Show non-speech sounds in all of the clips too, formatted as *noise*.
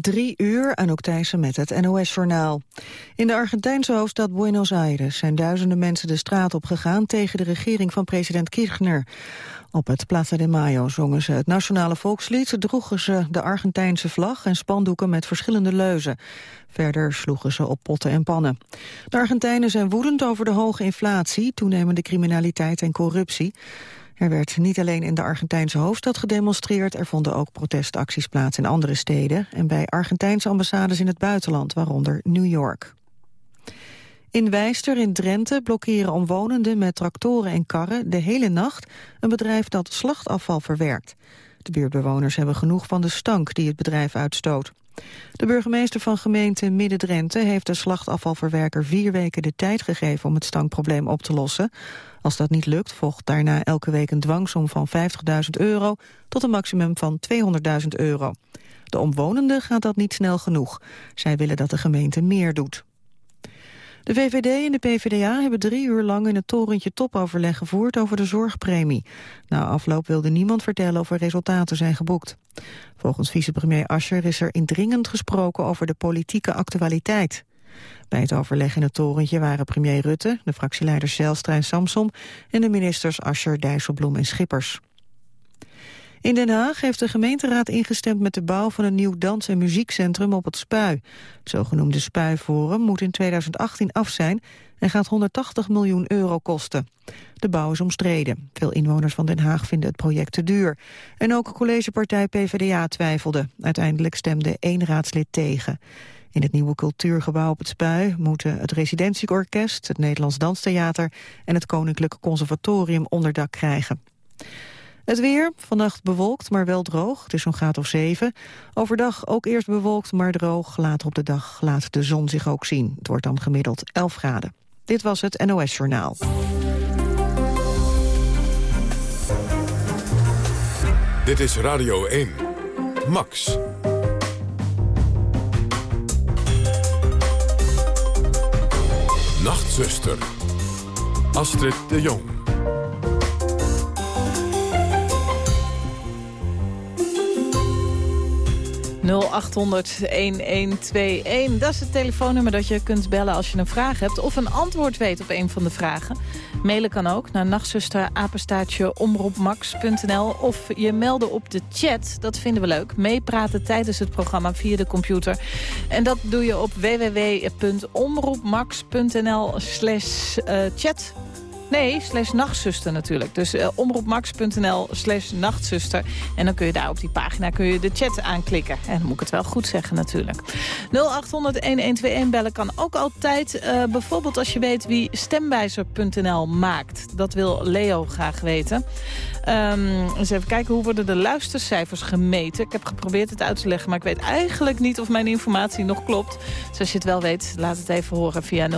Drie uur, Anouk Thijssen met het NOS-journaal. In de Argentijnse hoofdstad Buenos Aires zijn duizenden mensen de straat op gegaan tegen de regering van president Kirchner. Op het Plaza de Mayo zongen ze het nationale volkslied, droegen ze de Argentijnse vlag en spandoeken met verschillende leuzen. Verder sloegen ze op potten en pannen. De Argentijnen zijn woedend over de hoge inflatie, toenemende criminaliteit en corruptie. Er werd niet alleen in de Argentijnse hoofdstad gedemonstreerd... er vonden ook protestacties plaats in andere steden... en bij Argentijnse ambassades in het buitenland, waaronder New York. In Wijster in Drenthe blokkeren omwonenden met tractoren en karren... de hele nacht een bedrijf dat slachtafval verwerkt. De buurtbewoners hebben genoeg van de stank die het bedrijf uitstoot. De burgemeester van gemeente Midden-Drenthe heeft de slachtafvalverwerker vier weken de tijd gegeven om het stankprobleem op te lossen. Als dat niet lukt, volgt daarna elke week een dwangsom van 50.000 euro tot een maximum van 200.000 euro. De omwonenden gaat dat niet snel genoeg. Zij willen dat de gemeente meer doet. De VVD en de PvdA hebben drie uur lang in het torentje topoverleg gevoerd over de zorgpremie. Na afloop wilde niemand vertellen of er resultaten zijn geboekt. Volgens vicepremier Ascher is er indringend gesproken over de politieke actualiteit. Bij het overleg in het torentje waren premier Rutte, de fractieleiders Zijlstra en Samsom en de ministers Ascher, Dijsselbloem en Schippers. In Den Haag heeft de gemeenteraad ingestemd met de bouw van een nieuw dans- en muziekcentrum op het Spui. Het zogenoemde Spui-forum moet in 2018 af zijn en gaat 180 miljoen euro kosten. De bouw is omstreden. Veel inwoners van Den Haag vinden het project te duur. En ook collegepartij PvdA twijfelde. Uiteindelijk stemde één raadslid tegen. In het nieuwe cultuurgebouw op het Spui moeten het residentieorkest, het Nederlands Danstheater en het Koninklijke Conservatorium onderdak krijgen. Het weer, vannacht bewolkt, maar wel droog. Het is zo'n graad of 7. Overdag ook eerst bewolkt, maar droog. Later op de dag laat de zon zich ook zien. Het wordt dan gemiddeld 11 graden. Dit was het NOS Journaal. Dit is Radio 1. Max. Nachtzuster. Astrid de Jong. 0800-1121. Dat is het telefoonnummer dat je kunt bellen als je een vraag hebt... of een antwoord weet op een van de vragen. Mailen kan ook naar nachtzusterapenstaatje omroepmax.nl... of je melden op de chat, dat vinden we leuk. Meepraten tijdens het programma via de computer. En dat doe je op www.omroepmax.nl slash eh, chat. Nee, slash nachtzuster natuurlijk. Dus uh, omroepmax.nl slash nachtzuster. En dan kun je daar op die pagina kun je de chat aanklikken. En dan moet ik het wel goed zeggen natuurlijk. 0800-1121 bellen kan ook altijd. Uh, bijvoorbeeld als je weet wie stemwijzer.nl maakt. Dat wil Leo graag weten. Um, eens even kijken, hoe worden de luistercijfers gemeten? Ik heb geprobeerd het uit te leggen, maar ik weet eigenlijk niet of mijn informatie nog klopt. Dus als je het wel weet, laat het even horen via 0800-1121.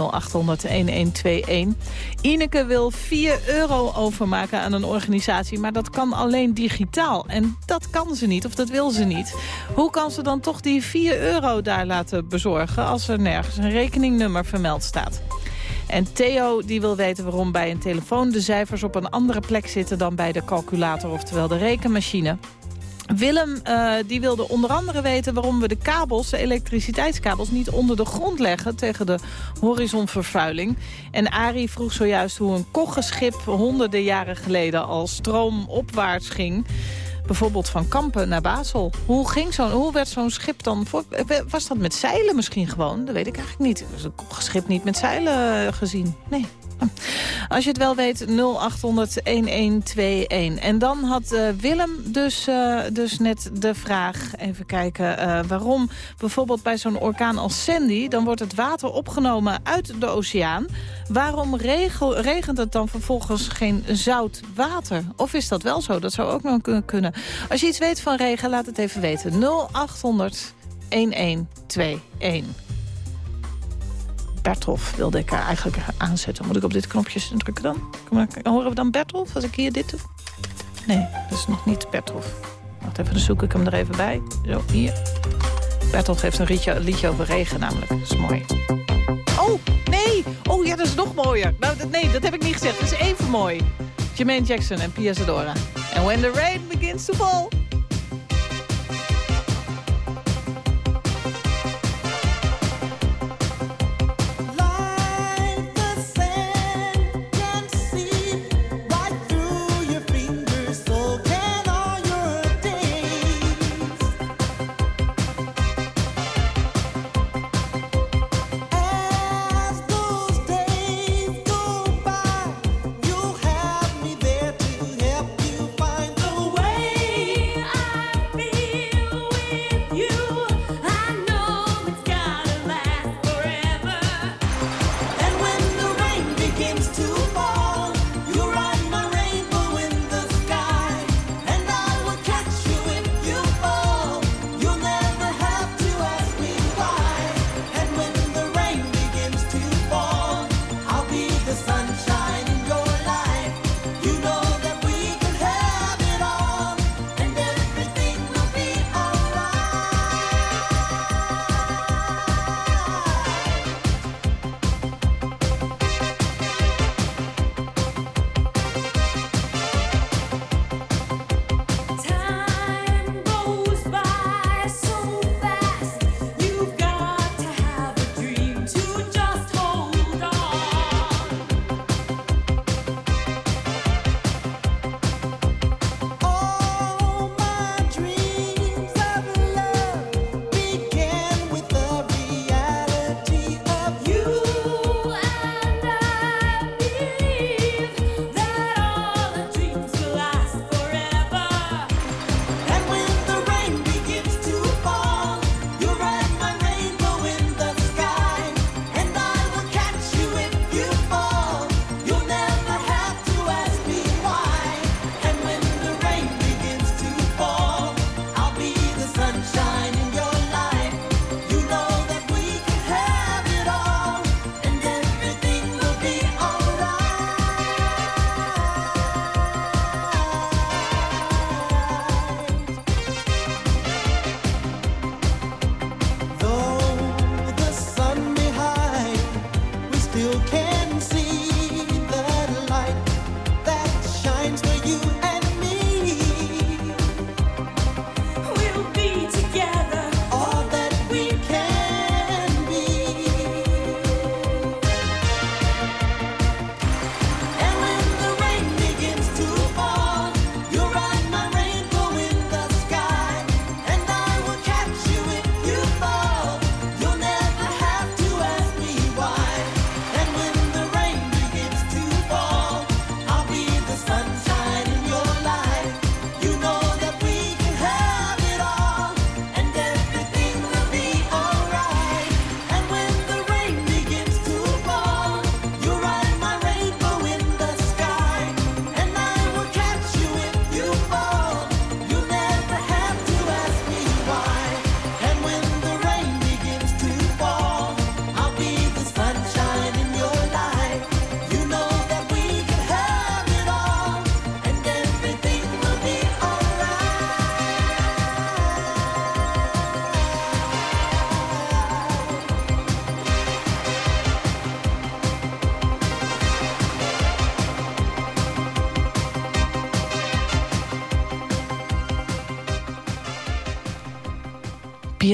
Ineke wil 4 euro overmaken aan een organisatie, maar dat kan alleen digitaal. En dat kan ze niet, of dat wil ze niet. Hoe kan ze dan toch die 4 euro daar laten bezorgen als er nergens een rekeningnummer vermeld staat? En Theo die wil weten waarom bij een telefoon de cijfers op een andere plek zitten dan bij de calculator, oftewel de rekenmachine. Willem uh, die wilde onder andere weten waarom we de kabels, de elektriciteitskabels, niet onder de grond leggen tegen de horizonvervuiling. En Arie vroeg zojuist hoe een koggenschip honderden jaren geleden al stroomopwaarts ging. Bijvoorbeeld van Kampen naar Basel. Hoe, ging zo'n, hoe werd zo'n schip dan... Voor, was dat met zeilen misschien gewoon? Dat weet ik eigenlijk niet. Was een schip niet met zeilen gezien? Nee. Als je het wel weet, 0800-1121. En dan had uh, Willem dus, uh, dus net de vraag, even kijken... Waarom bijvoorbeeld bij zo'n orkaan als Sandy... dan wordt het water opgenomen uit de oceaan. Waarom regent het dan vervolgens geen zout water? Of is dat wel zo? Dat zou ook nog kunnen. Als je iets weet van regen, laat het even weten. 0800 1121. Bertolf wilde ik eigenlijk aanzetten. Moet ik op dit knopje drukken dan? Horen we dan Bertolf als ik hier dit doe? Nee, dat is nog niet Bertolf. Wacht even, dan zoek ik hem er even bij. Zo, hier. Bertolf heeft een liedje, liedje over regen namelijk. Dat is mooi. Oh, nee! Oh ja, dat is nog mooier. Nou, dat, nee, dat heb ik niet gezegd. Dat is even mooi. Jermaine Jackson en Pia Zadora. And when the rain begins to fall...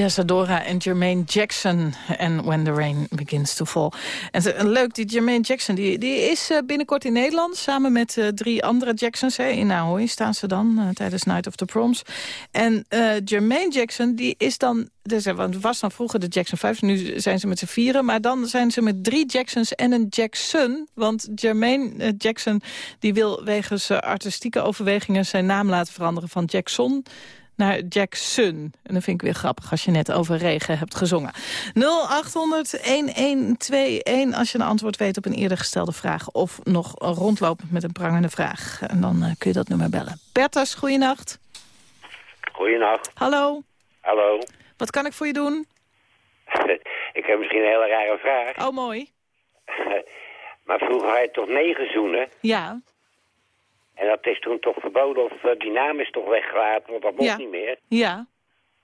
Pia Zadora en Jermaine Jackson en When the Rain Begins to Fall. En leuk, die Jermaine Jackson die, die is eh, binnenkort in Nederland... samen met uh, drie andere Jacksons. Hè. In Ahoy staan ze dan uh, tijdens Night of the Proms. En Jermaine Jackson die is dan... Dus, want was dan vroeger de Jackson 5, nu zijn ze met z'n vieren... maar dan zijn ze met drie Jacksons en een Jackson. Want Jermaine Jackson die wil wegens artistieke overwegingen... zijn naam laten veranderen van Jackson naar Jackson. En dat vind ik weer grappig als je net over regen hebt gezongen. 0800-1121 als je een antwoord weet op een eerder gestelde vraag... of nog rondlopend met een prangende vraag. En dan uh, kun je dat nummer bellen. Bertas, goeienacht. Goeienacht. Hallo. Hallo. Wat kan ik voor je doen? *laughs* ik heb misschien een hele rare vraag. Oh, mooi. *laughs* maar vroeger had je toch negen zoenen? Ja. En dat is toen toch verboden, of uh, die naam is toch weggelaten, want dat mocht niet meer. Ja.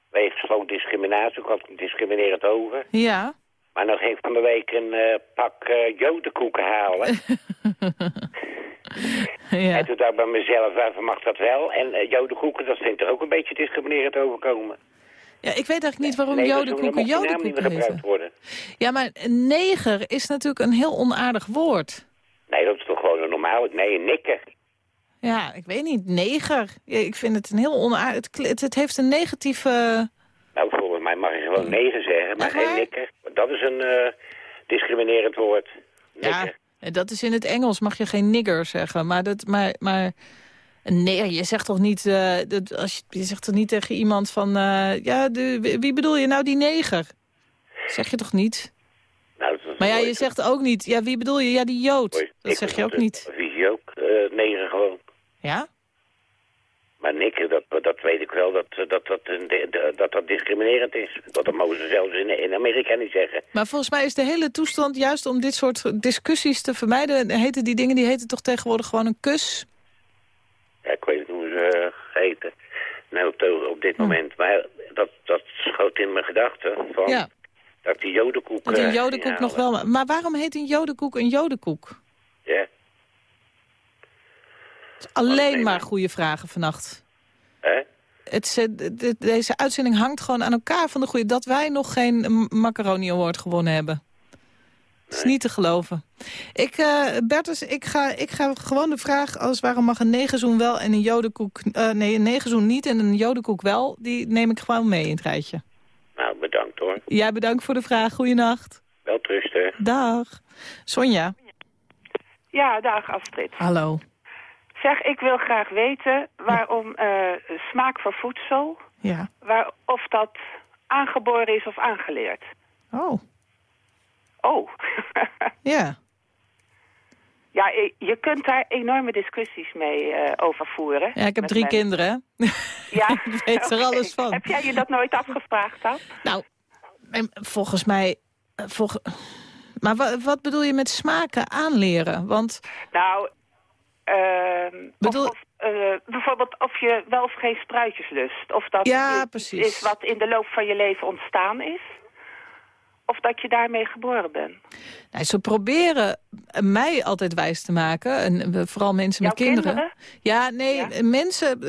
Wegens gewoon discriminatie, ik had discriminerend over. Ja. Maar ging ik van de week een uh, pak uh, jodenkoeken halen. *laughs* ja. En toen dacht ik bij mezelf, waarvoor mag dat wel? En jodenkoeken, dat vind ik er ook een beetje discriminerend overkomen. Ja, ik weet eigenlijk niet waarom nee, jodenkoeken jodenkoeken heten. worden. Ja, maar neger is natuurlijk een heel onaardig woord. Nee, dat is toch gewoon een normaal... Nee, een nikker. Ja, ik weet niet. Neger. Ik vind het een heel onaardig... Het, het, heeft een negatieve... Nou, volgens mij mag je gewoon neger zeggen, maar geen nikker. Dat is een uh, discriminerend woord. Nikker. Ja, dat is in het Engels. Mag je geen nigger zeggen. Maar, dat, maar, maar nee, je zegt toch niet... Uh, dat, als je, je zegt toch niet tegen iemand van... Uh, ja, de, wie bedoel je nou, die neger? Zeg je toch niet? Nou, maar ja, je zegt ook niet... Ja, wie bedoel je? Ja, die Jood. dat zeg je ook niet. Wie ook? neger gewoon. Ja? Maar nikken, dat, dat weet ik wel, dat dat, dat, dat, dat discriminerend is. Dat mogen ze zelfs in, in Amerika niet zeggen. Maar volgens mij is de hele toestand juist om dit soort discussies te vermijden. Heten die dingen, die heten toch tegenwoordig gewoon een kus? Ja, ik weet niet hoe ze uh, heten. Nou, op, op dit hm. moment. Maar dat, dat schoot in mijn gedachten. Van, ja. Dat die jodenkoek... Dat een eh, jodenkoek nog wel... Maar waarom heet een jodenkoek een jodenkoek? Ja. Alleen maar goede vragen vannacht. Hè? Het, deze uitzending hangt gewoon aan elkaar van de goede... dat wij nog geen Macaroni Award gewonnen hebben. Dat is niet te geloven. Ik, uh, Bertus, ik ga, ik ga gewoon de vraag... als waarom mag een negerzoen wel en een jodenkoek... Uh, nee, een negerzoen niet en een jodenkoek wel... die neem ik gewoon mee in het rijtje. Nou, bedankt hoor. Jij bedankt voor de vraag. Goeienacht. Wel trusten. Dag. Sonja. Ja, dag Astrid. Hallo. Zeg, ik wil graag weten waarom uh, smaak voor voedsel... Ja. Waar, of dat aangeboren is of aangeleerd. Oh. Oh. *laughs* ja. Ja, je kunt daar enorme discussies mee uh, over voeren. Ja, ik heb drie kinderen, Ja. *laughs* ik *laughs* weet er alles van. Heb jij je dat nooit afgevraagd dan? Nou, volgens mij... Eh, volg... Maar wat bedoel je met smaken aanleren? Want... Nou, Uh, Bedoel... of, uh, bijvoorbeeld of je wel of geen spruitjes lust. Of dat ja, is wat in de loop van je leven ontstaan is. Of dat je daarmee geboren bent. Nou, ze proberen mij altijd wijs te maken. En vooral mensen met kinderen. Ja, nee, mensen...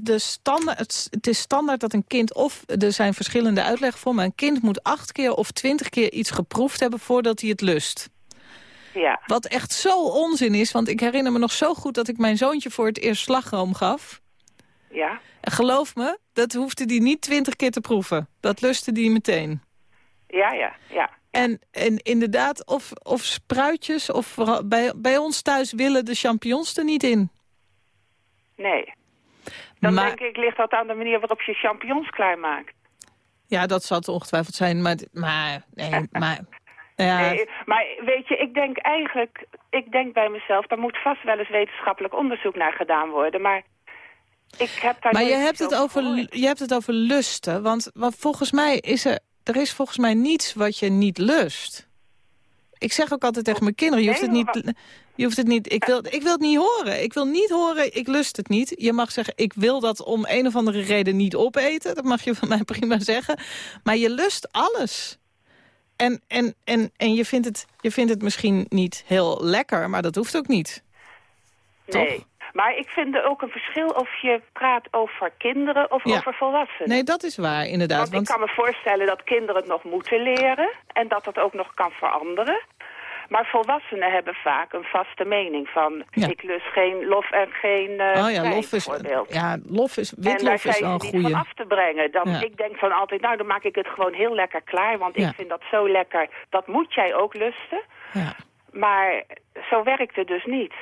De standaard, het is standaard dat een kind... of er zijn verschillende uitleggen voor... maar een kind moet acht keer of twintig keer iets geproefd hebben... voordat hij het lust. Ja. Wat echt zo onzin is, want ik herinner me nog zo goed... dat ik mijn zoontje voor het eerst slagroom gaf. Ja. En geloof me, dat hoefde hij niet twintig keer te proeven. Dat lustte hij meteen. Ja, ja, ja. En, en inderdaad, of, of spruitjes, of bij, bij ons thuis willen de champignons er niet in. Nee. Dan denk ik, ligt dat aan de manier waarop je champignons klaarmaakt. Ja, dat zal het ongetwijfeld zijn, maar... maar, nee, *laughs* maar ja. Nee, maar weet je, ik denk eigenlijk, ik denk bij mezelf, daar moet vast wel eens wetenschappelijk onderzoek naar gedaan worden, maar ik heb daar Maar je hebt, het over, je hebt het over lusten, want, want volgens mij is er, er is volgens mij niets wat je niet lust. Ik zeg ook altijd tegen mijn kinderen, je hoeft het niet... Je hoeft het niet, ik wil, ik wil het niet horen. Ik wil niet horen, ik lust het niet. Je mag zeggen, ik wil dat om een of andere reden niet opeten. Dat mag je van mij *laughs* prima zeggen. Maar je lust alles. En, en, en, en je, vindt het, je vindt het misschien niet heel lekker, maar dat hoeft ook niet. Nee, Maar ik vind er ook een verschil of je praat over kinderen of over volwassenen. Nee, dat is waar, inderdaad. Want, want, ik kan me voorstellen dat kinderen het nog moeten leren... en dat dat ook nog kan veranderen. Maar volwassenen hebben vaak een vaste mening van... ik lust geen lof en geen uh, oh ja, lof is, ja, lof is, witlof is wel een goede. En daar van af te brengen. Dan, Ik denk van altijd, nou dan maak ik het gewoon heel lekker klaar... want ik vind dat zo lekker, dat moet jij ook lusten. Ja. Maar zo werkt het dus niet.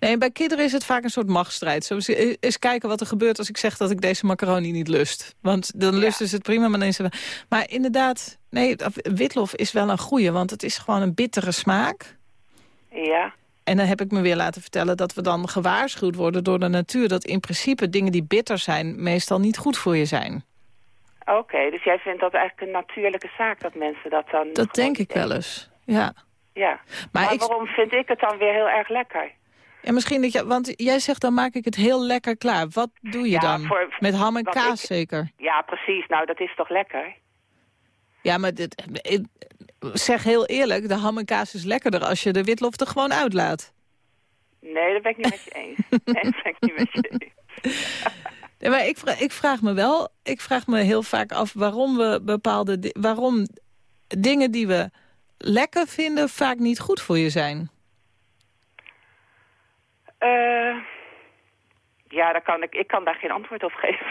Nee, bij kinderen is het vaak een soort machtsstrijd. Zo eens kijken wat er gebeurt als ik zeg dat ik deze macaroni niet lust. Want dan lusten ze het prima, maar. Maar inderdaad, nee, witlof is wel een goeie, want het is gewoon een bittere smaak. Ja. En dan heb ik me weer laten vertellen dat we dan gewaarschuwd worden door de natuur... dat in principe dingen die bitter zijn meestal niet goed voor je zijn. Oké, dus jij vindt dat eigenlijk een natuurlijke zaak dat mensen dat dan... Dat denk ik wel eens, ja. Ja, maar, waarom vind ik het dan weer heel erg lekker? Ja, misschien dat je, want jij zegt dan maak ik het heel lekker klaar. Wat doe je dan? Met ham en kaas zeker? Ja, precies. Nou, dat is toch lekker? Ja, maar dit, zeg heel eerlijk, de ham en kaas is lekkerder als je de witlof er gewoon uitlaat. Nee, dat ben ik niet met je eens. *laughs* Nee, dat ben ik niet met je eens. Nee, maar ik vraag, ik vraag me wel, ik vraag me heel vaak af waarom we bepaalde, waarom dingen die we lekker vinden vaak niet goed voor je zijn. Uh, ja, daar kan ik, ik kan daar geen antwoord op geven.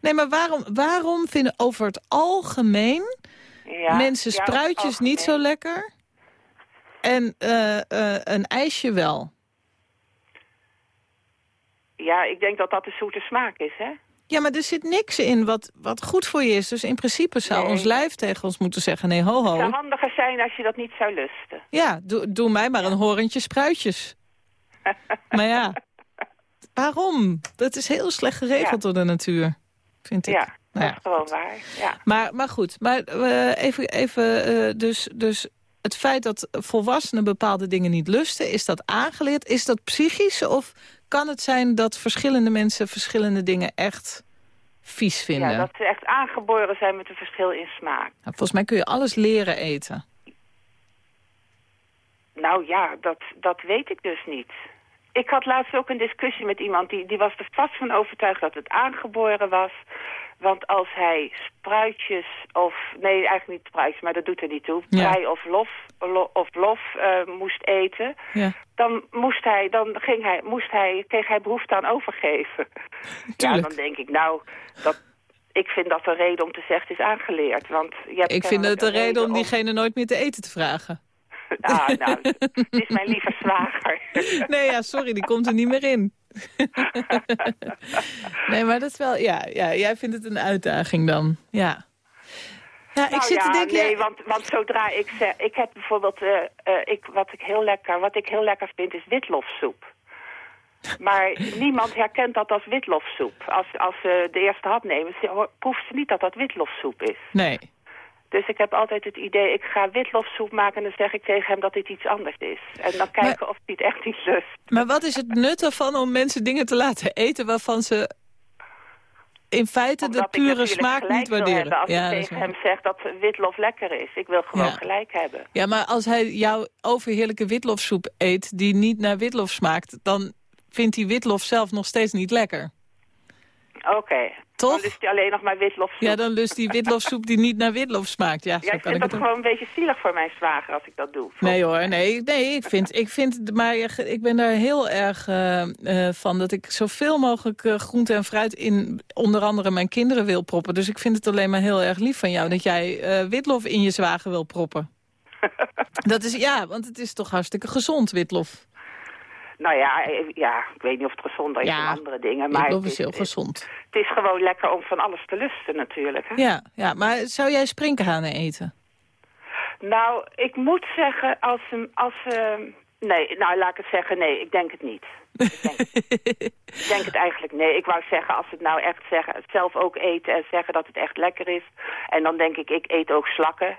Nee, maar waarom, waarom vinden over het algemeen ja, mensen spruitjes niet zo lekker en uh, uh, een ijsje wel? Ja, ik denk dat dat de zoete smaak is, hè? Ja, maar er zit niks in wat, wat goed voor je is. Dus in principe zou ons lijf tegen ons moeten zeggen... nee, ho, ho. Het zou handiger zijn als je dat niet zou lusten. Ja, doe, doe mij maar een horentje spruitjes. *laughs* maar ja, waarom? Dat is heel slecht geregeld door de natuur, vind ik. Ja, nou dat is gewoon waar. Ja. Maar, maar goed, maar, uh, even, even uh, dus, dus het feit dat volwassenen bepaalde dingen niet lusten... is dat aangeleerd? Is dat psychisch? Of kan het zijn dat verschillende mensen verschillende dingen echt vies vinden? Ja, dat ze echt aangeboren zijn met een verschil in smaak. Nou, volgens mij kun je alles leren eten. Nou ja, dat, dat weet ik dus niet. Ik had laatst ook een discussie met iemand die, die was er vast van overtuigd dat het aangeboren was. Want als hij spruitjes of... Nee, eigenlijk niet spruitjes, maar dat doet er niet toe. Prei of lof, of lof uh, moest eten. Ja. Dan, moest hij, dan ging hij, moest hij, kreeg hij behoefte aan overgeven. Ja, dan denk ik, nou, dat, ik vind dat een reden om te zeggen het is aangeleerd. Want je hebt ik vind het een reden om diegene nooit meer te eten te vragen. Ah, nou, *laughs* het is mijn lieve zwager. Nee, ja, sorry, die komt er niet meer in. *laughs* nee, maar dat is wel, ja, ja, jij vindt het een uitdaging dan, ja. Ja, ik nou zit ja, te denken, nee, want, want zodra ik zeg, ik heb bijvoorbeeld, uh, uh, ik, wat ik heel lekker, wat ik heel lekker vind is witlofsoep. Maar niemand herkent dat als witlofsoep. Als, als ze de eerste hap nemen, proeft ze niet dat dat witlofsoep is. Nee. Dus ik heb altijd het idee, ik ga witlofsoep maken... en dan zeg ik tegen hem dat dit iets anders is. En dan kijken of hij het echt niet lust. Maar wat is het nut ervan om mensen dingen te laten eten... waarvan ze in feite de pure smaak niet waarderen? Als ja, ik tegen hem zeg dat witlof lekker is. Ik wil gewoon gelijk hebben. Ja, maar als hij jouw overheerlijke witlofsoep eet... die niet naar witlof smaakt... dan vindt hij witlof zelf nog steeds niet lekker. Oké. Toch? Dan lust hij alleen nog maar witlofsoep. Ja, dan lust die witlofsoep die niet naar witlof smaakt. Ja, ja ik vind dat gewoon een beetje zielig voor mijn zwager als ik dat doe. Nee hoor, nee, nee ik, vind, ik vind, maar ik ben daar heel erg uh, van dat ik zoveel mogelijk uh, groente en fruit in onder andere mijn kinderen wil proppen. Dus ik vind het alleen maar heel erg lief van jou dat jij witlof in je zwager wil proppen. *laughs* dat is, ja, want het is toch hartstikke gezond, witlof. Nou ja, eh, ja, ik weet niet of het gezonder is ja, dan andere dingen. Maar het is heel gezond. Het is gewoon lekker om van alles te lusten natuurlijk. Hè? Ja, ja, maar zou jij sprinkhanen eten? Nou, ik moet zeggen, als... als uh, nee, nou laat ik het zeggen, nee, ik denk het niet. Ik denk, *laughs* ik denk het eigenlijk, nee. Ik wou zeggen, als het nou echt zeggen, zelf ook eten en zeggen dat het echt lekker is. En dan denk ik, ik eet ook slakken.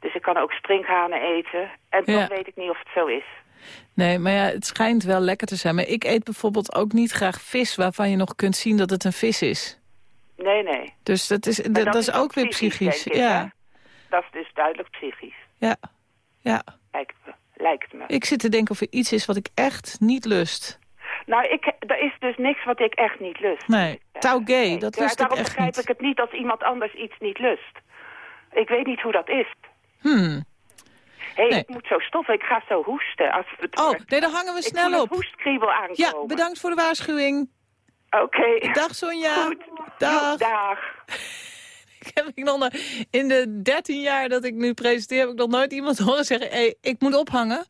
Dus ik kan ook sprinkhanen eten. En dan weet ik niet of het zo is. Nee, maar ja, het schijnt wel lekker te zijn. Maar ik eet bijvoorbeeld ook niet graag vis... waarvan je nog kunt zien dat het een vis is. Nee, nee. Dus dat is, dat, is ook weer psychisch. ja. Dat is dus duidelijk psychisch. Ja, ja. Lijkt me. Lijkt me. Ik zit te denken of er iets is wat ik echt niet lust. Nou, ik, er is dus niks wat ik echt niet lust. Nee, nee. dat lust ja, ik echt begrijp niet. ik het niet als iemand anders iets niet lust. Ik weet niet hoe dat is. Hmm. Hé, hey, ik moet zo stoffen. Ik ga zo hoesten. Als het oh, nee, dan hangen we snel op. Ik hoestkriebel aankomen. Ja, bedankt voor de waarschuwing. Oké. Okay. Dag Sonja. Goed. Dag. dag. *laughs* ik heb ik nog in de 13 jaar dat ik nu presenteer... heb ik nog nooit iemand horen zeggen... Hey, ik moet ophangen.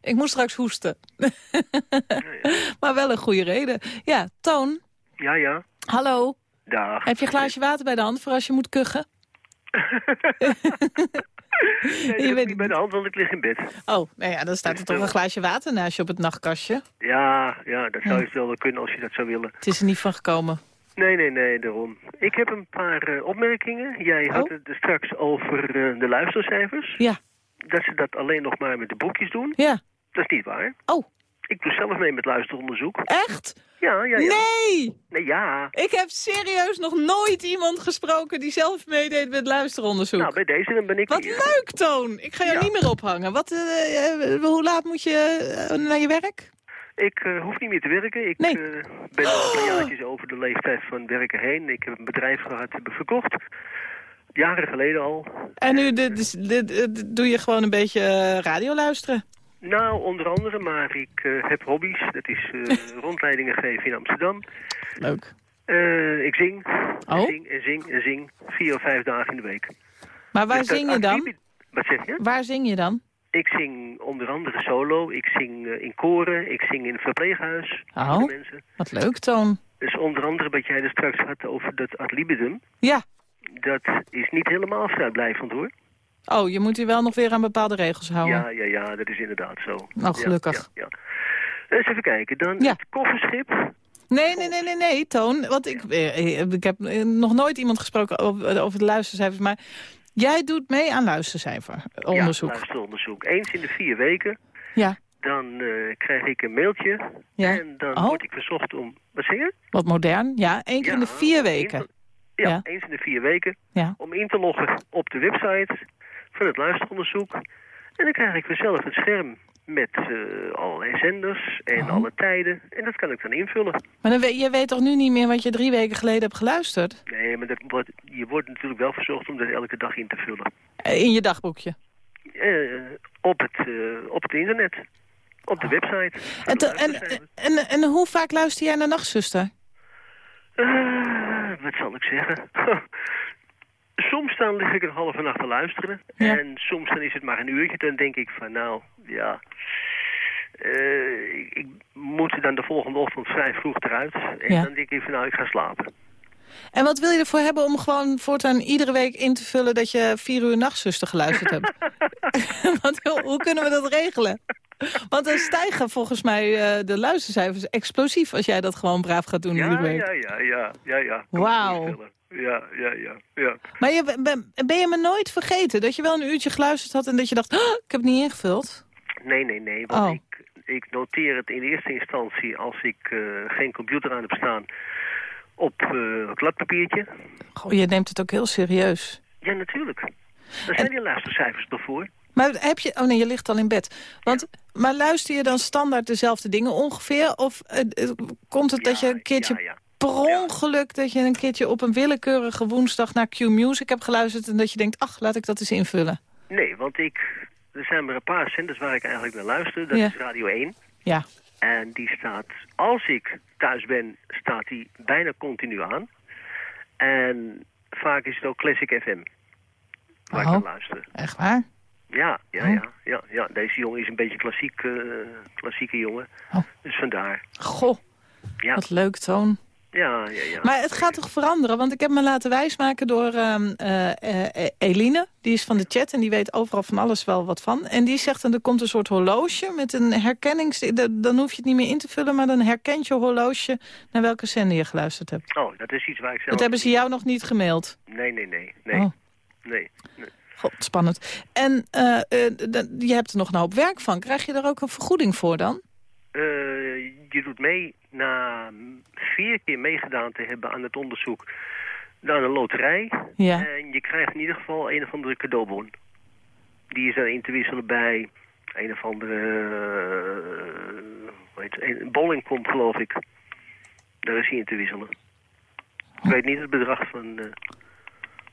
Ik moet straks hoesten. *laughs* maar wel een goede reden. Ja, Toon. Ja, ja. Hallo. Dag. Heb je een glaasje water bij de hand voor als je moet kuchen? *laughs* nee, je niet bij de hand, want ik lig in bed. Oh, nou ja, dan staat er toch een glaasje water naast je op het nachtkastje? Ja, ja dat zou je wel kunnen als je dat zou willen. Het is er niet van gekomen. Nee, nee, nee, daarom. Ik heb een paar uh, opmerkingen. Jij oh? had het er straks over uh, de luistercijfers. Ja. Dat ze dat alleen nog maar met de boekjes doen. Ja. Dat is niet waar. Oh. Ik doe zelf mee met luisteronderzoek. Echt? Ja, ja, ja. Nee! Nee, ja. Ik heb serieus nog nooit iemand gesproken die zelf meedeed met luisteronderzoek. Nou, bij deze dan ben ik Wat hier. leuk, Toon! Ik ga jou ja. niet meer ophangen. Wat, uh, uh, hoe laat moet je naar je werk? Ik uh, hoef niet meer te werken. Ik nee. uh, ben al een jaartjes over de leeftijd van werken heen. Ik heb een bedrijf gehad, heb verkocht. Jaren geleden al. En nu de, de, de, doe je gewoon een beetje radio luisteren? Nou, onder andere, maar ik heb hobby's. Dat is *laughs* rondleidingen geven in Amsterdam. Leuk. ik zing. Oh? zing en zing en zing. Vier of vijf dagen in de week. Maar waar dus zing je dan? Wat zeg je? Waar zing je dan? Ik zing onder andere solo. Ik zing in koren. Ik zing in een verpleeghuis. Oh, mensen. wat leuk, Toon. Dus onder andere wat jij er straks had over dat ad libidum. Ja. Dat is niet helemaal vrijblijvend, hoor. Oh, je moet je wel nog weer aan bepaalde regels houden. Ja, ja, ja, dat is inderdaad zo. Nou, gelukkig. Ja, ja, ja. Eens even kijken. Dan ja. het kofferschip. Nee, nee, nee, nee, nee, Toon. Want ik, ik heb nog nooit iemand gesproken over, over de luistercijfers, maar... Jij doet mee aan luistercijferonderzoek. Ja, luisteronderzoek. Eens in de vier weken. Ja. Dan uh, krijg ik een mailtje. Ja. En dan oh. word ik verzocht om... Wat zeg je? Wat modern. Ja, één keer ja, in de vier weken. Ja, ja, eens in de vier weken. Ja. Om in te loggen op de website van het luisteronderzoek. En dan krijg ik vanzelf een scherm met uh, allerlei zenders en oh. alle tijden. En dat kan ik dan invullen. Maar dan weet, je weet toch nu niet meer wat je drie weken geleden hebt geluisterd? Nee, maar dat wordt, je wordt natuurlijk wel verzocht om dat elke dag in te vullen. In je dagboekje? Uh, op, het, uh, op het internet. Op de oh. website. En, en, en, en, en, hoe vaak luister jij naar Nachtzuster? Wat zal ik zeggen? *laughs* soms dan lig ik een halve nacht te luisteren. Ja. En soms dan is het maar een uurtje. Dan denk ik van nou, ja... Uh, ik, ik, moet dan de volgende ochtend vrij vroeg eruit. En ja. dan denk ik van nou, ik ga slapen. En wat wil je ervoor hebben om gewoon voortaan iedere week in te vullen... dat je vier uur nachtzuster geluisterd hebt? *laughs* *laughs* Want hoe, hoe, kunnen we dat regelen? Want dan stijgen volgens mij uh, de luistercijfers explosief... als jij dat gewoon braaf gaat doen ja, iedere week. Ja, ja, ja. ja, ja. Wauw. Ja, ja, ja, ja. Maar je, ben, ben je me nooit vergeten dat je wel een uurtje geluisterd had... en dat je dacht, oh, ik heb het niet ingevuld? Nee, nee, nee. Want oh. ik, ik noteer het in eerste instantie als ik uh, geen computer aan heb staan op uh, kladpapiertje. Goh, je neemt het ook heel serieus. Ja, natuurlijk. Daar zijn en... die luistercijfers toch voor. Maar heb je... Oh nee, je ligt al in bed. Want, ja. Maar luister je dan standaard dezelfde dingen ongeveer? Of uh, komt het ja, dat je een keertje... Ja, per ongeluk dat je een keertje op een willekeurige woensdag naar Q-Music hebt geluisterd... en dat je denkt, ach, laat ik dat eens invullen. Nee, want ik... Er zijn maar een paar zenders waar ik eigenlijk naar luister. Dat Ja. is Radio 1. Ja. En die staat, als ik thuis ben, staat die bijna continu aan. En vaak is het ook Classic FM. Waar ik Oh. naar luister. Echt waar? Ja, ja, Oh. ja, ja, ja. Deze jongen is een beetje klassiek, eh, klassieke jongen. Oh. Dus vandaar. Goh, Ja, wat leuk, Toon. Ja, ja. ja. Maar het gaat toch veranderen? Want ik heb me laten wijsmaken door ehm, eh, eh, Eline. Die is van de chat en die weet overal van alles wel wat van. En die zegt, dan er komt een soort horloge met een herkennings... Dan hoef je het niet meer in te vullen, maar dan herkent je horloge... naar welke zender je geluisterd hebt. Oh, dat is iets waar ik zelf... Dat hebben ze jou nog niet gemaild. Nee, nee, nee. Nee, Oh, nee. nee. god, spannend. En eh, eh, je hebt er nog nou op werk van. Krijg je er ook een vergoeding voor dan? Eh, je doet mee na vier keer meegedaan te hebben aan het onderzoek naar een loterij. Ja. En je krijgt in ieder geval een of andere cadeaubon. Die is dan in te wisselen bij een of andere... eh, Een geloof ik. Daar is hij in te wisselen. Ik weet niet het bedrag van... Uh...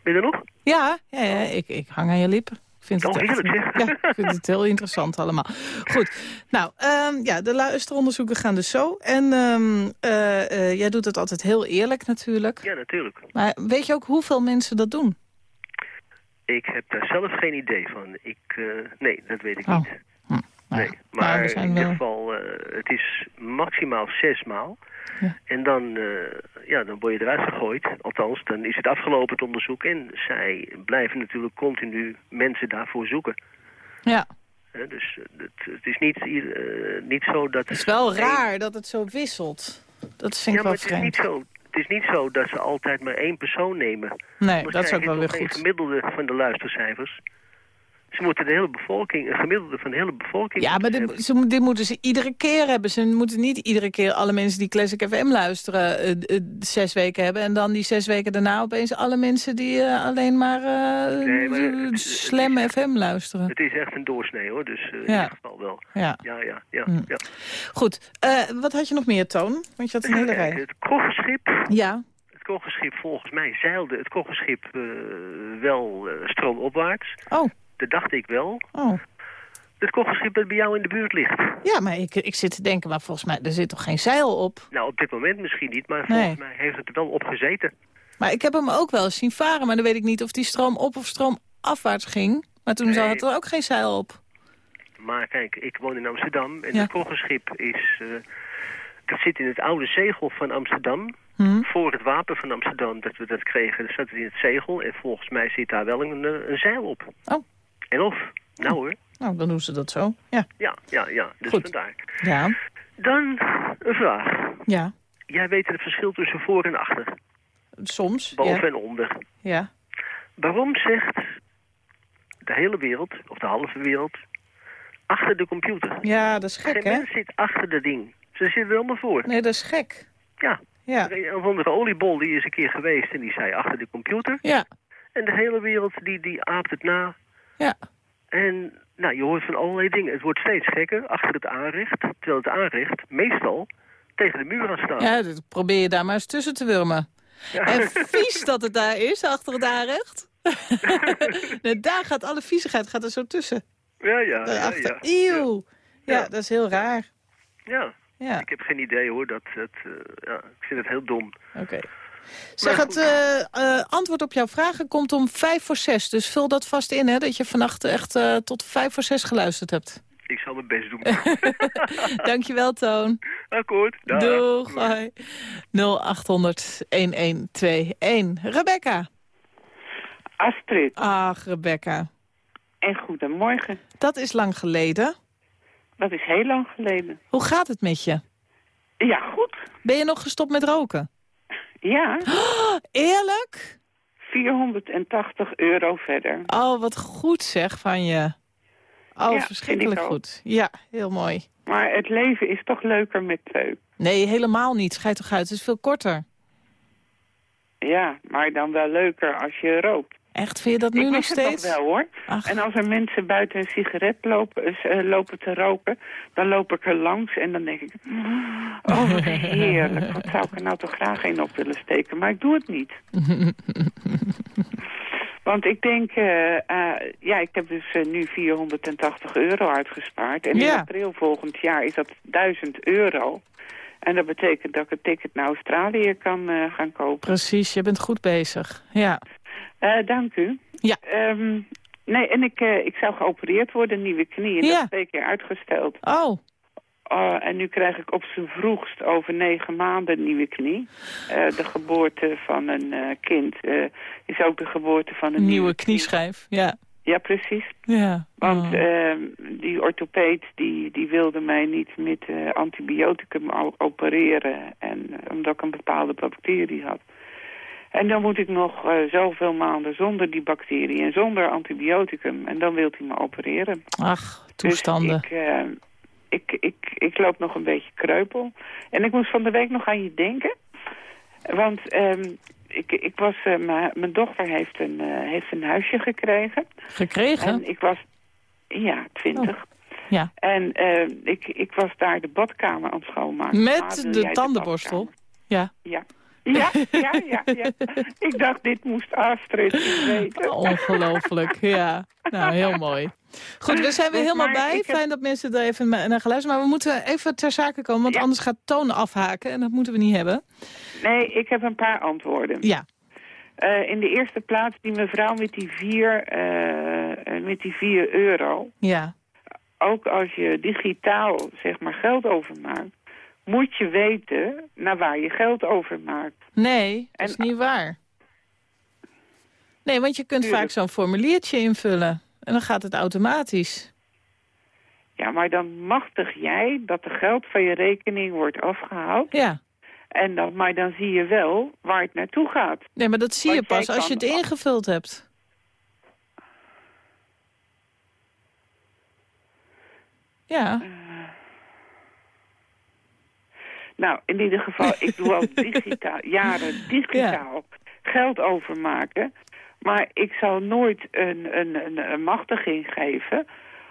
Ben je er nog? Ja, ja, ja ik, ik hang aan je lippen. Ik vind, oh, het *laughs* ja, ik vind het heel interessant allemaal. Goed, nou, um, ja, de luisteronderzoeken gaan dus zo. En um, uh, uh, jij doet het altijd heel eerlijk natuurlijk. Ja, natuurlijk. Maar weet je ook hoeveel mensen dat doen? Ik heb daar zelf geen idee van. Ik, uh, nee, dat weet ik oh. niet. Hm. Nee, maar in ieder geval, het is maximaal zes maal. Ja. En dan, uh, ja, dan word je eruit gegooid. Althans, dan is het afgelopen het onderzoek. En zij blijven natuurlijk continu mensen daarvoor zoeken. Ja. dus het, het, is niet, uh, niet zo dat... Het is wel raar dat het zo wisselt. Dat is ja, maar het is, niet zo, het is niet zo dat ze altijd maar één persoon nemen. Nee, dat is ook wel weer goed. Het gemiddelde van de luistercijfers. Ze moeten de hele bevolking, een gemiddelde van de hele bevolking... Ja, maar dit, ze, dit moeten ze iedere keer hebben. Ze moeten niet iedere keer alle mensen die Classic FM luisteren... Uh, uh, zes weken hebben. En dan die zes weken daarna opeens alle mensen die uh, alleen maar, nee, maar Slam FM luisteren. Het is echt een doorsnee hoor, dus in ieder geval wel. Ja, ja, ja. ja, hm. ja. Goed, wat had je nog meer, Toon? Want je had een hele rij. Het koggenschip... Ja het koggenschip volgens mij zeilde het koggenschip uh, wel uh, stroomopwaarts. Oh. Dat dacht ik wel. Oh. Het koggenschip dat bij jou in de buurt ligt. Ja, maar ik, ik zit te denken, maar volgens mij, er zit toch geen zeil op? Nou, op dit moment misschien niet, maar volgens mij heeft het er wel op gezeten. Maar ik heb hem ook wel eens zien varen, maar dan weet ik niet of die stroom op of stroom afwaarts ging. Maar toen nee. zat er ook geen zeil op. Maar kijk, ik woon in Amsterdam en het koggenschip is... Uh, dat zit in het oude zegel van Amsterdam. Hmm. Voor het wapen van Amsterdam dat we dat kregen, dat zat het in het zegel. En volgens mij zit daar wel een, een zeil op. Oh. En of? Nou hoor. Nou, dan doen ze dat zo. Ja, ja, ja. ja. Dus Goed. vandaar. Ja. Dan een vraag. Ja. Jij weet het verschil tussen voor en achter. Soms, Boven ja. en onder. Ja. Waarom zegt de hele wereld, of de halve wereld, achter de computer? Ja, dat is gek, Geen hè? mens zit achter dat ding. Ze zitten er allemaal voor. Nee, dat is gek. Ja. Ja. Een andere oliebol die is een keer geweest en die zei achter de computer. Ja. En de hele wereld die, die aapt het na. Ja. En nou, je hoort van allerlei dingen. Het wordt steeds gekker achter het aanrecht. Terwijl het aanrecht meestal tegen de muur aan staat. Ja, dat probeer je daar maar eens tussen te wurmen. Ja. En *laughs* vies dat het daar is, achter het aanrecht. *laughs* nee, daar gaat alle viezigheid gaat er zo tussen. Ja, ja, ja. Daarachter. ja. Eeuw. Ja. Ja. dat is heel raar. Ja, Ja, ik heb geen idee hoor. Dat, dat, eh, ja, ik vind het heel dom. oké. Zeg, het goed. eh, eh, antwoord op jouw vragen komt om vijf voor zes. Dus vul dat vast in, hè, dat je vannacht echt eh, tot vijf voor zes geluisterd hebt. Ik zal mijn best doen. *laughs* *laughs* Dankjewel, Toon. Akkoord. Dag. Doeg. Hoi. 0800-1121. Rebecca. Astrid, Ach, Rebecca. en goedemorgen. Dat is lang geleden. Dat is heel lang geleden. Hoe gaat het met je? Ja, goed. Ben je nog gestopt met roken? Ja, Eerlijk? 480 euro verder. Oh, wat goed zeg van je. Oh, Ja, verschrikkelijk goed. Ja, heel mooi. Maar het leven is toch leuker met twee. Nee, helemaal niet. Schijt toch uit. Het is veel korter. Ja, maar dan wel leuker als je rookt. Echt, vind je dat nu ik nog het steeds? nog wel hoor. Ach, En als er mensen buiten een sigaret lopen, eh, lopen te roken, dan loop ik er langs en dan denk ik... Oh, wat *laughs* heerlijk. Wat zou ik er nou toch graag een op willen steken. Maar ik doe het niet. *laughs* Want ik denk, eh, eh, ja, ik heb dus eh, nu 480 euro uitgespaard. En in Ja. april volgend jaar is dat 1000 euro. En dat betekent dat ik een ticket naar Australië kan eh, gaan kopen. precies. Je bent goed bezig. Ja. Eh, dank u. Ja. Ehm, nee, en ik, eh, ik zou geopereerd worden, nieuwe knie. En dat is twee keer uitgesteld. Oh, Oh, en nu krijg ik op zijn vroegst over negen maanden een nieuwe knie. Eh, de geboorte van een kind is ook de geboorte van een nieuwe, nieuwe knieschijf. Ja. Ja, precies. Ja. Want Oh. ehm, die orthopeed die, die wilde mij niet met eh, antibioticum opereren. En, omdat ik een bepaalde bacterie had. En dan moet ik nog eh, zoveel maanden zonder die bacterie en zonder antibioticum. En dan wil hij me opereren. Ach, toestanden. Dus ik, eh, ik, ik, ik loop nog een beetje kreupel. En ik moest van de week nog aan je denken. Want ehm, ik, ik was, eh, mijn- dochter heeft een, heeft een huisje gekregen. Gekregen? En ik was, ja, twintig. Ja. En uh, ik, ik was daar de badkamer aan het schoonmaken. Met de tandenborstel? ja. Ja. Ja, ja, ja, ja. Ik dacht, dit moest Astrid weten. Ongelooflijk, ja. Nou, heel mooi. Goed, we zijn weer helemaal bij. Fijn dat mensen er even naar geluisterd. Maar we moeten even ter zake komen, want anders gaat Toon afhaken. En dat moeten we niet hebben. Nee, ik heb een paar antwoorden. Ja. Uh, in de eerste plaats die mevrouw met die vier, uh, met die vier euro. Ja. Ook als je digitaal zeg maar geld overmaakt, moet je weten naar waar je geld over maakt. Nee, dat is niet waar. Nee, want je kunt vaak zo'n formuliertje invullen. En dan gaat het automatisch. Ja, maar dan machtig jij dat er geld van je rekening wordt afgehaald. Ja. En dan, maar dan zie je wel waar het naartoe gaat. Nee, maar dat zie je pas als je het ingevuld hebt. Ja. Uh, nou, in ieder geval, ik doe al *laughs* digitaal, jaren digitaal geld overmaken. Maar ik zal nooit een, een, een, een machtiging geven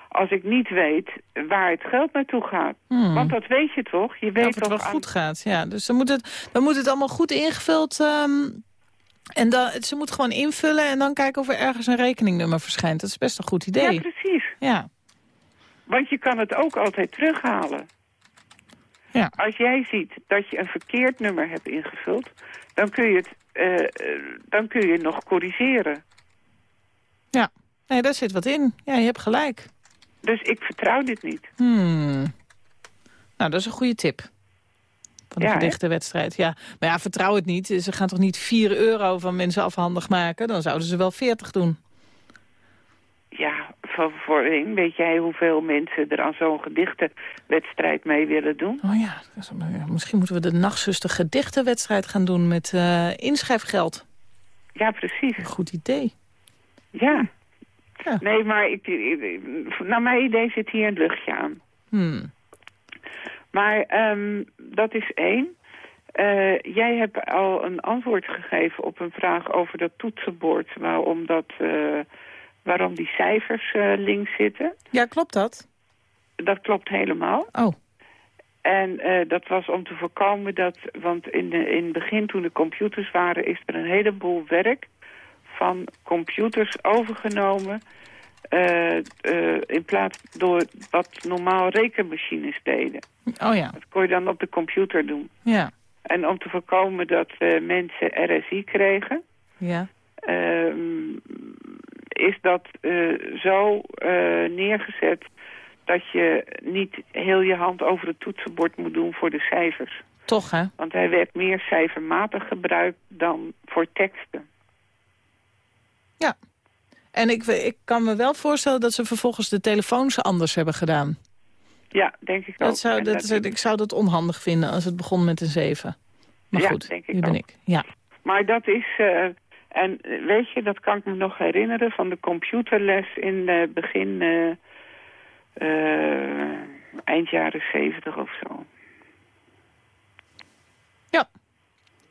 als ik niet weet waar het geld naartoe gaat. Hmm. Want dat weet je toch? Je weet dat het wel goed gaat, ja. Dus dan moet het, dan moet het allemaal goed ingevuld... Um, en dan, ze moet gewoon invullen en dan kijken of er ergens een rekeningnummer verschijnt. Dat is best een goed idee. Ja, precies. Ja. Want je kan het ook altijd terughalen. Ja. Als jij ziet dat je een verkeerd nummer hebt ingevuld... dan kun je het, uh, dan kun je nog corrigeren. Ja, nee, daar zit wat in. Ja, je hebt gelijk. Dus ik vertrouw dit niet. Hmm. Nou, dat is een goede tip. Van de ja, gedichtenwedstrijd. Ja. Maar ja, vertrouw het niet. Ze gaan toch niet 4 euro van mensen afhandig maken? Dan zouden ze wel 40 doen. Ja, van voorheen. Weet jij hoeveel mensen er aan zo'n gedichtenwedstrijd mee willen doen? Oh ja, misschien moeten we de nachtzuster gedichtenwedstrijd gaan doen met uh, inschrijfgeld. Ja, precies. Een goed idee. Ja. ja. Nee, maar ik, naar mijn idee zit hier een luchtje aan. Hmm. Maar um, dat is één. Uh, jij hebt al een antwoord gegeven op een vraag over dat toetsenbord. Waarom dat... Uh, waarom die cijfers uh, links zitten. Ja, klopt dat? Dat klopt helemaal. Oh. En uh, dat was om te voorkomen dat, want in, de, in het begin toen de computers waren, is er een heleboel werk van computers overgenomen. Uh, in plaats door wat normaal rekenmachines deden. Oh ja. Dat kon je dan op de computer doen. Ja. En om te voorkomen dat mensen RSI kregen... Ja. Ehm, is dat uh, zo uh, neergezet dat je niet heel je hand over het toetsenbord moet doen voor de cijfers. Toch, hè? Want hij werd meer cijfermatig gebruikt dan voor teksten. Ja. En ik, ik kan me wel voorstellen dat ze vervolgens de telefoons anders hebben gedaan. Ja, denk ik dat ook. Zou, dat, dat, ik zou dat onhandig vinden als het begon met een 7. Maar ja, goed, denk ik hier ben ik. Ja. Maar dat is... Uh, en weet je, dat kan ik me nog herinneren van de computerles in uh, begin uh, eind jaren zeventig of zo. Ja.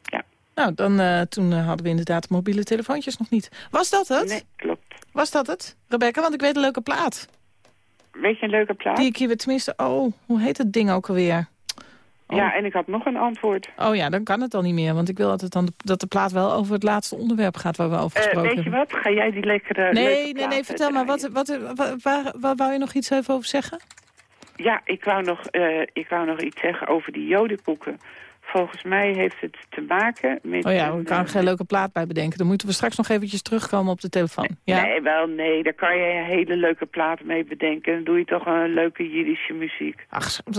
Ja. Nou, dan, toen hadden we inderdaad mobiele telefoontjes nog niet. Was dat het? Nee, klopt. Was dat het, Rebecca? Want ik weet een leuke plaat. Weet je een leuke plaat? Die ik hier tenminste... Oh, hoe heet het ding ook alweer? Oh. Ja, en ik had nog een antwoord. Oh ja, dan kan het al niet meer. Want ik wil altijd dan dat de plaat wel over het laatste onderwerp gaat waar we over gesproken uh, weet je wat? Ga jij die lekkere Nee, nee, nee, vertel maar. Wat, wat, waar, waar wou je nog iets even over zeggen? Ja, ik wou nog, uh, ik wou nog iets zeggen over die jodenkoeken. Volgens mij heeft het te maken met... Oh ja, ik kan er geen leuke plaat bij bedenken. Dan moeten we straks nog eventjes terugkomen op de telefoon. Nee, ja? nee wel nee. Daar kan je een hele leuke plaat mee bedenken. Dan doe je toch een leuke Jiddische muziek. Ach, *laughs*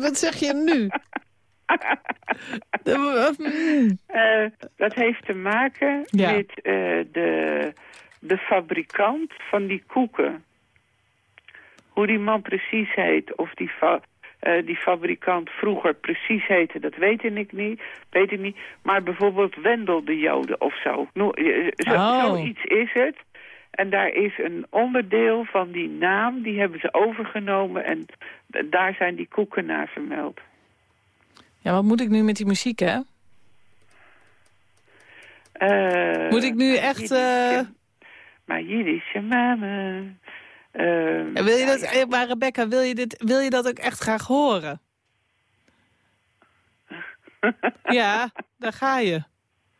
wat zeg je nu? *laughs* uh, dat heeft te maken ja. met uh, de, de fabrikant van die koeken. Hoe die man precies heet, of die, fa uh, die fabrikant vroeger precies heette, dat weet ik niet. Weet ik niet. Maar bijvoorbeeld Wendel de Joden of zo. No, zo oh. Zoiets is het. En daar is een onderdeel van die naam, die hebben ze overgenomen en daar zijn die koeken naar vermeld. Ja, wat moet ik nu met die muziek, hè? Uh, moet ik nu echt... Uh... maar Jiddische mama. Uh, wil je dat, maar Rebecca, wil je, dit, wil je dat ook echt graag horen? *laughs* ja, daar ga je.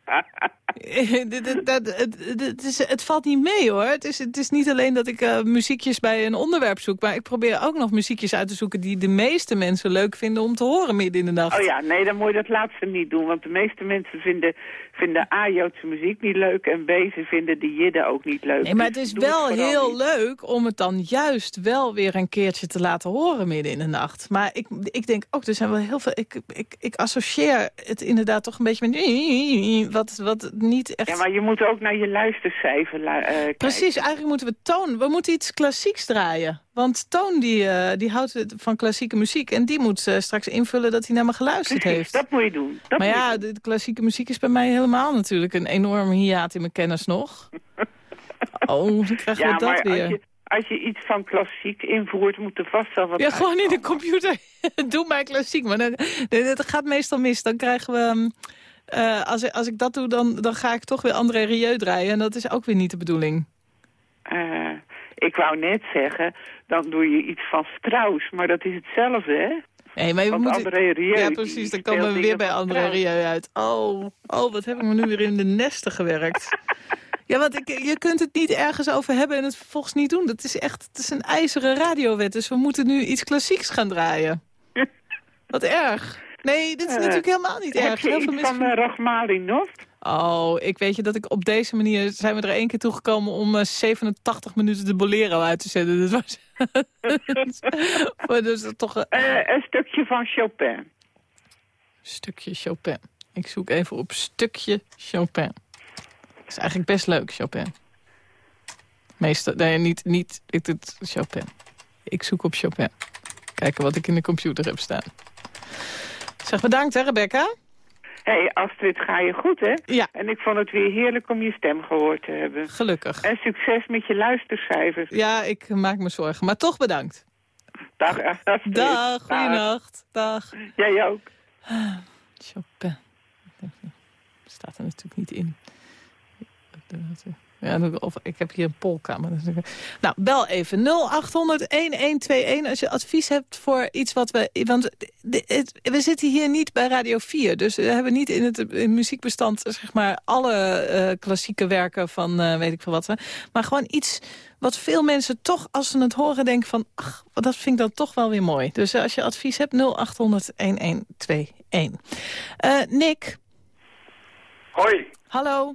*laughs* *laughs* het, is, het valt niet mee hoor. Het is, het is niet alleen dat ik uh, muziekjes bij een onderwerp zoek... maar ik probeer ook nog muziekjes uit te zoeken... die de meeste mensen leuk vinden om te horen midden in de nacht. Oh ja, nee, dan moet je dat laatste niet doen. Want de meeste mensen vinden, vinden A, Joodse muziek niet leuk... en B, ze vinden de jidden ook niet leuk. Nee, maar het is wel heel leuk om het dan juist wel weer een keertje te laten horen midden in de nacht. Maar ik, ik denk ook, er zijn wel heel veel... Ik, ik, ik associeer het inderdaad toch een beetje met... wat, wat niet echt... Ja, maar je moet ook naar je luistercijfer uh, Precies, eigenlijk moeten we toon... We moeten iets klassieks draaien. Want Toon die, uh, die houdt van klassieke muziek. En die moet uh, straks invullen dat hij naar me geluisterd Precies, heeft. dat moet je doen. Dat maar ja, de, klassieke muziek is bij mij helemaal natuurlijk een enorme hiaat in mijn kennis nog. *laughs* oh, dan krijgen ja, we dat weer. Als je, als je iets van klassiek invoert, moet er vast wel wat Ja, gewoon in de computer. *laughs* Doe maar klassiek. Maar dan, dat gaat meestal mis. Dan krijgen we... Uh, als, als ik dat doe, dan, dan ga ik toch weer André Rieu draaien. En dat is ook weer niet de bedoeling. Uh, ik wou net zeggen, dan doe je iets van Strauss. Maar dat is hetzelfde, hè? Nee, maar je moet... André Rieu, Ja, precies. Dan komen we weer bij André Rieu uit. Oh, oh, wat heb ik me nu weer in de nesten gewerkt. *laughs* Ja, want ik, je kunt het niet ergens over hebben en het vervolgens niet doen. Dat is echt het is een ijzeren radiowet. Dus we moeten nu iets klassieks gaan draaien. *laughs* Wat erg. Nee, dit is natuurlijk helemaal niet erg. Heb je iets van uh, Rachmaninov? Oh, ik weet je dat ik op deze manier... zijn we er één keer toegekomen om uh, 87 minuten de Bolero uit te zetten. Dat was... *laughs* dus toch, uh, een stukje van Chopin. Stukje Chopin. Ik zoek even op stukje Chopin. Dat is eigenlijk best leuk, Chopin. Meestal, nee, niet, niet ik Chopin. Ik zoek op Chopin. Kijken wat ik in de computer heb staan. Zeg bedankt hè, Rebecca. Hé, hey, Astrid, ga je goed, hè? Ja. En ik vond het weer heerlijk om je stem gehoord te hebben. Gelukkig. En succes met je luistercijfers. Ja, ik maak me zorgen. Maar toch bedankt. Dag, Astrid. Dag, goeienacht. Dag. Jij ook. Chopin. Staat er natuurlijk niet in. Ja, of ik heb hier een polkamer. Nou, bel even 0800-1121 als je advies hebt voor iets wat we... Want we zitten hier niet bij Radio 4. Dus we hebben niet in het muziekbestand zeg maar, alle uh, klassieke werken van uh, weet ik veel wat. Maar gewoon iets wat veel mensen toch, als ze het horen, denken van... ach, dat vind ik dan toch wel weer mooi. Dus uh, als je advies hebt, 0800-1121. Nick. Hoi. Hallo.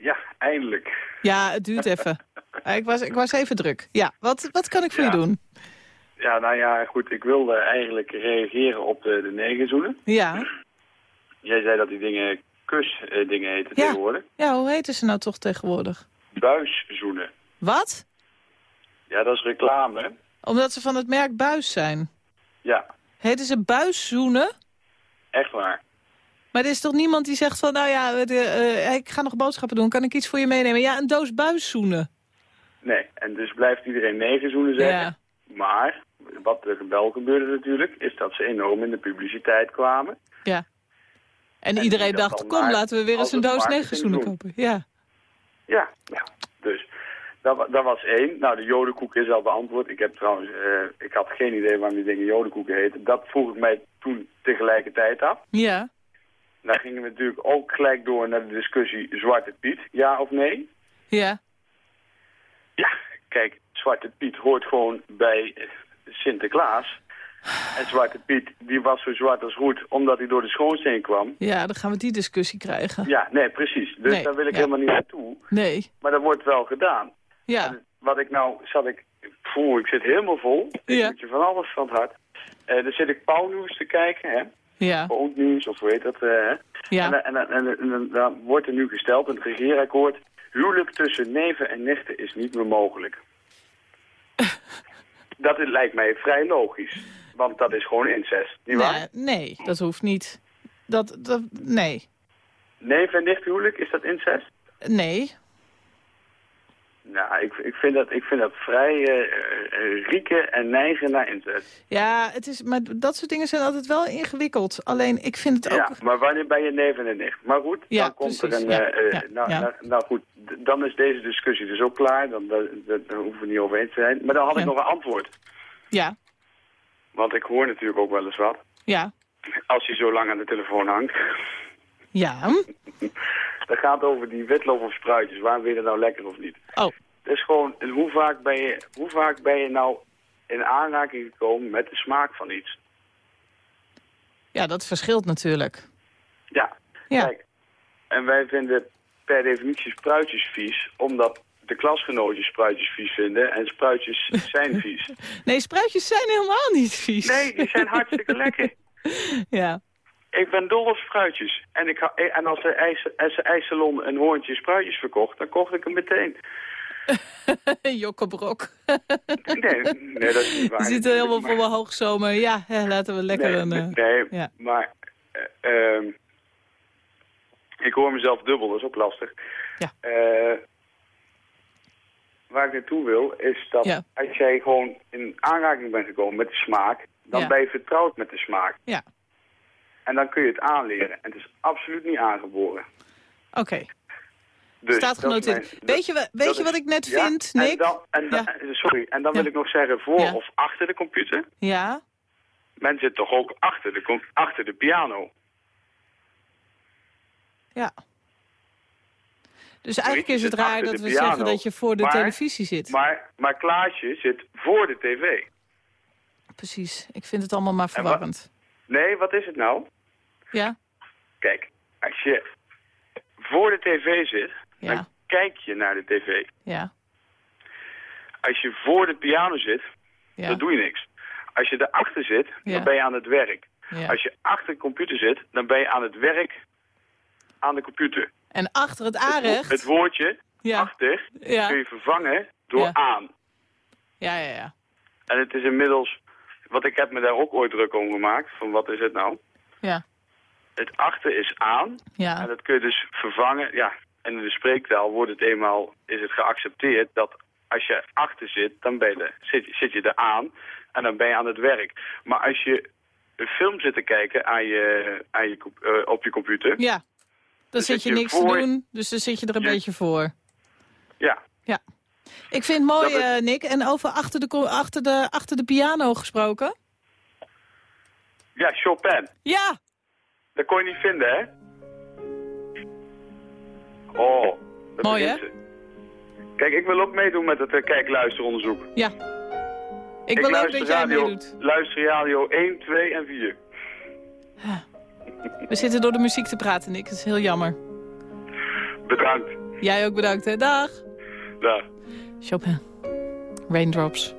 Ja, eindelijk. Ja, het duurt even. *laughs* ik, was, ik was even druk. Ja, wat, wat kan ik voor ja. je doen? Ja, nou ja, goed. Ik wilde eigenlijk reageren op de, de negenzoenen. Ja. Jij zei dat die dingen kusdingen heten ja. tegenwoordig. Ja, hoe heten ze nou toch tegenwoordig? Buiszoenen. Wat? Ja, dat is reclame. Omdat ze van het merk Buis zijn? Ja. Heten ze buiszoenen? Echt waar. Maar er is toch niemand die zegt van, nou ja, de, uh, ik ga nog boodschappen doen. Kan ik iets voor je meenemen? Ja, een doos buiszoenen. Nee, en dus blijft iedereen negenzoenen zeggen. Ja. Maar, wat er wel gebeurde natuurlijk, is dat ze enorm in de publiciteit kwamen. Ja. En, en iedereen dacht, kom, laten we weer eens een doos negenzoenen kopen. Ja. Ja, ja. dus dat, dat was één. Nou, de jodenkoek is al beantwoord. Ik heb trouwens, uh, ik had geen idee waarom die dingen jodenkoeken heten. Dat vroeg ik mij toen tegelijkertijd af. Ja. Dan gingen we natuurlijk ook gelijk door naar de discussie Zwarte Piet, ja of nee? Ja. Ja, kijk, Zwarte Piet hoort gewoon bij Sinterklaas. En Zwarte Piet, die was zo zwart als roet, omdat hij door de schoorsteen kwam. Ja, dan gaan we die discussie krijgen. Ja, nee, precies. Dus nee, daar wil ik ja. helemaal niet naartoe. Nee. Maar dat wordt wel gedaan. Ja. En wat ik nou, zat ik, voel, ik zit helemaal vol. Ik Ja. moet je van alles van het hart. Uh, dan zit ik Pauwnieuws te kijken, hè. Ja. Nieuws, of hoe heet dat, uh, hè. Ja. En, en, en, en, en dan wordt er nu gesteld in het regeerakkoord... huwelijk tussen neven en nichten is niet meer mogelijk. *laughs* dat is, lijkt mij vrij logisch. Want dat is gewoon incest, nietwaar? Nee, nee, dat hoeft niet. Dat, dat, nee. Neef en nichthuwelijk, is dat incest? Nee. Nou, ik, ik, vind dat, ik vind dat vrij uh, rieken en neigen naar inzet. Ja, het is, maar dat soort dingen zijn altijd wel ingewikkeld. Alleen, ik vind het ook... Ja, maar wanneer ben je neven en nicht? Maar goed, ja, dan komt er een... Ja, nou, nou, nou, goed, dan is deze discussie dus ook klaar. Dan, dan, dan hoeven we niet over eens te zijn. Maar dan had ik nog een antwoord. Ja. Want ik hoor natuurlijk ook wel eens wat. Ja. Als hij zo lang aan de telefoon hangt. Ja. *laughs* Dat gaat over die witlof of spruitjes. Waar wil je nou lekker of niet? Oh. Het is gewoon, hoe vaak, ben je, hoe vaak ben je nou in aanraking gekomen met de smaak van iets? Ja, dat verschilt natuurlijk. Ja. ja. Kijk, en wij vinden per definitie spruitjes vies, omdat de klasgenootjes spruitjes vies vinden en spruitjes *laughs* zijn vies. Nee, spruitjes zijn helemaal niet vies. Nee, die zijn hartstikke lekker. *laughs* Ja. Ik ben dol op spruitjes. En, ik ha en als de ijssalon een hoorntje spruitjes verkocht, dan kocht ik hem meteen. *laughs* Jokkebrok. nee, nee, dat is niet waar. *laughs* Je zit helemaal voor mijn hoogzomer. Ja, laten we lekker nee, een... Uh, nee, ja. maar... Uh, ik hoor mezelf dubbel, dat is ook lastig. Ja. Waar ik naartoe wil, is dat ja. als jij gewoon in aanraking bent gekomen met de smaak, dan ja. ben je vertrouwd met de smaak. Ja. En dan kun je het aanleren. En het is absoluut niet aangeboren. Oké. Okay. Dus Staat genoteerd. weet je, weet je wat ik net ja, vind, Nick? En dan, en dan, sorry, en dan wil ik nog zeggen voor of achter de computer. Ja. Men zit toch ook achter de, achter de piano. Ja. Dus eigenlijk is het raar dat we piano, zeggen dat je voor de maar, televisie zit. Maar, maar Klaasje zit voor de tv. Precies. Ik vind het allemaal maar verwarrend. Nee, wat is het nou? Ja. Kijk, als je voor de tv zit, ja. dan kijk je naar de tv. Ja. Als je voor de piano zit, ja. dan doe je niks. Als je erachter zit, ja. dan ben je aan het werk. Ja. Als je achter de computer zit, dan ben je aan het werk aan de computer. En achter het aanrecht... Het, woordje achter kun je vervangen door aan. Ja, ja, ja. En het is inmiddels... Want ik heb me daar ook ooit druk om gemaakt. Van wat is het nou? Ja. Het achter is aan. Ja. En dat kun je dus vervangen. Ja. En in de spreektaal wordt het eenmaal... Is het geaccepteerd dat als je achter zit, dan ben je, zit, zit je er aan. En dan ben je aan het werk. Maar als je een film zit te kijken aan je, aan je, uh, op je computer... Ja. Dan, dan zit je, je niks voor... te doen, dus dan zit je er een beetje voor. Ja. Ja. Ik vind het mooi, is... uh, Nick. En over achter de, achter, de, achter de piano gesproken? Ja, Chopin. Ja. Dat kon je niet vinden, hè? Oh. Dat mooi, hè? Kijk, ik wil ook meedoen met het uh, kijk-luisteronderzoek. Ja. Ik, ik wil ook dat jij radio, meedoet. Luister radio 1, 2 en 4. We zitten door de muziek te praten, Nick. Dat is heel jammer. Bedankt. Jij ook bedankt, hè. Dag. Dag. Chopin. Raindrops.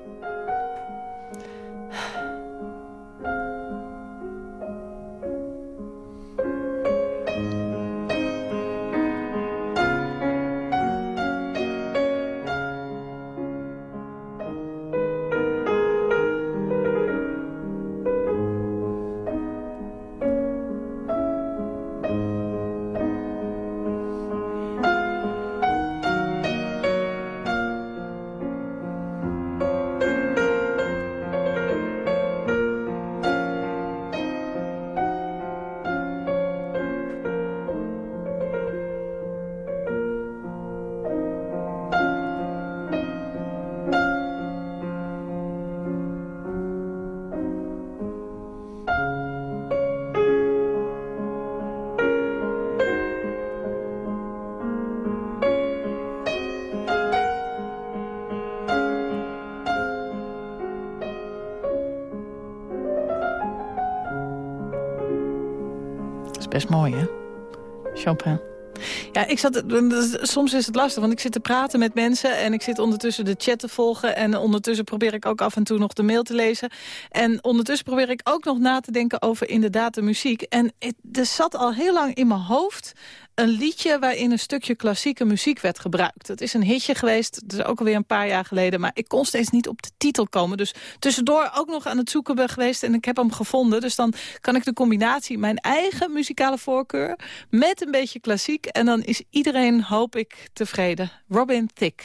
Chopin. Ja, ik zat, soms is het lastig, want ik zit te praten met mensen... en ik zit ondertussen de chat te volgen... en ondertussen probeer ik ook af en toe nog de mail te lezen. En ondertussen probeer ik ook nog na te denken over inderdaad de muziek. En het, er zat al heel lang in mijn hoofd een liedje waarin een stukje klassieke muziek werd gebruikt. Het is een hitje geweest, het is ook alweer een paar jaar geleden... maar ik kon steeds niet op de titel komen. Dus tussendoor ook nog aan het zoeken ben geweest en ik heb hem gevonden. Dus dan kan ik de combinatie, mijn eigen muzikale voorkeur... met een beetje klassiek en dan is iedereen, hoop ik, tevreden. Robin Thicke.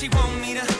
she want me to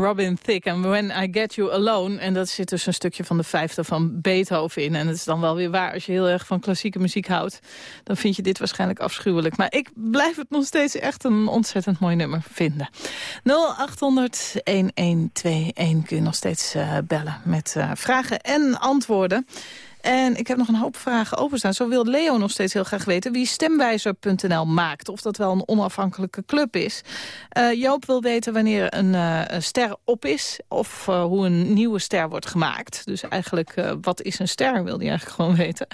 Robin Thicke en When I Get You Alone. En dat zit dus een stukje van de vijfde van Beethoven in. En het is dan wel weer waar, als je heel erg van klassieke muziek houdt... dan vind je dit waarschijnlijk afschuwelijk. Maar ik blijf het nog steeds echt een ontzettend mooi nummer vinden. 0800-1121 kun je nog steeds uh, bellen met uh, vragen en antwoorden. En ik heb nog een hoop vragen openstaan. Zo wil Leo nog steeds heel graag weten wie stemwijzer.nl maakt. Of dat wel een onafhankelijke club is. Uh, Joop wil weten wanneer een, een ster op is. Of uh, hoe een nieuwe ster wordt gemaakt. Dus eigenlijk, wat is een ster, wil hij eigenlijk gewoon weten.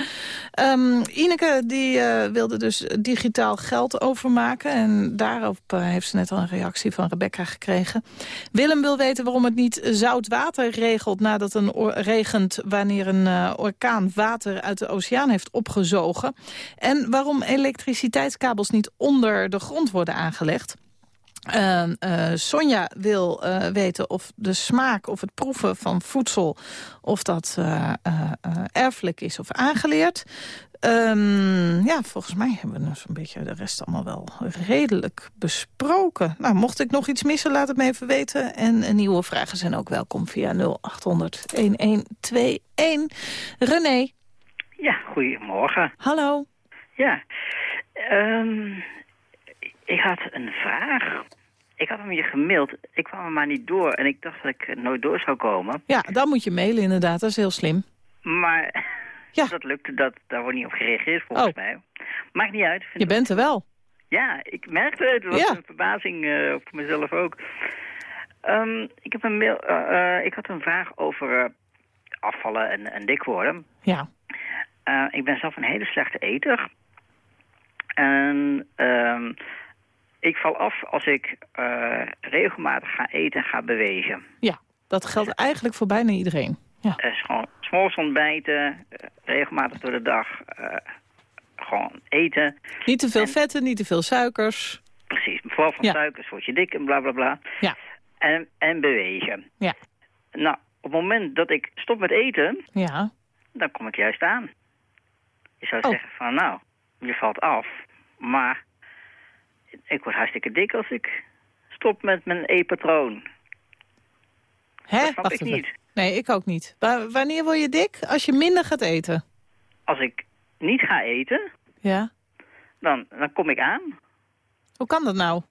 Um, Ineke die, wilde dus digitaal geld overmaken. En daarop heeft ze net al een reactie van Rebecca gekregen. Willem wil weten waarom het niet zout water regelt... nadat een regent wanneer een orkaan water uit de oceaan heeft opgezogen. En waarom elektriciteitskabels niet onder de grond worden aangelegd. Uh, uh, Sonja wil uh, weten of de smaak of het proeven van voedsel... of dat uh, erfelijk is of aangeleerd. Um, ja, volgens mij hebben we zo'n beetje de rest allemaal wel redelijk besproken. Nou, mocht ik nog iets missen, laat het me even weten. En nieuwe vragen zijn ook welkom via 0800-1121. René. Ja, goedemorgen. Hallo. Ja, um, ik had een vraag. Ik had hem je gemaild. Ik kwam er maar niet door en ik dacht dat ik nooit door zou komen. Ja, dan moet je mailen inderdaad. Dat is heel slim. Maar *laughs* ja. dat lukt, dat, daar wordt niet op gereageerd volgens oh. mij. Maakt niet uit. Je bent er wel. Ja, ik merkte het. Het was een verbazing uh, voor mezelf ook. Um, ik, heb een mail, uh, ik had een vraag over afvallen en, en dik worden. Ja. ik ben zelf een hele slechte eter. En um, ik val af als ik regelmatig ga eten en ga bewegen. Ja, dat geldt eigenlijk voor bijna iedereen. Ja. Uh, gewoon s'morgens ontbijten, uh, regelmatig door de dag, gewoon eten. Niet te veel vetten, niet te veel suikers. Precies, vooral van suikers word je dik en bla bla bla. Ja. En, en bewegen. Ja. Nou, op het moment dat ik stop met eten, ja. dan kom ik juist aan. Je zou oh. zeggen van, nou, je valt af, maar ik word hartstikke dik als ik stop met mijn E-patroon. Hè? Dat snap ik niet. Nee, ik ook niet. wanneer word je dik? Als je minder gaat eten? Als ik niet ga eten, ja. dan, dan kom ik aan. Hoe kan dat nou?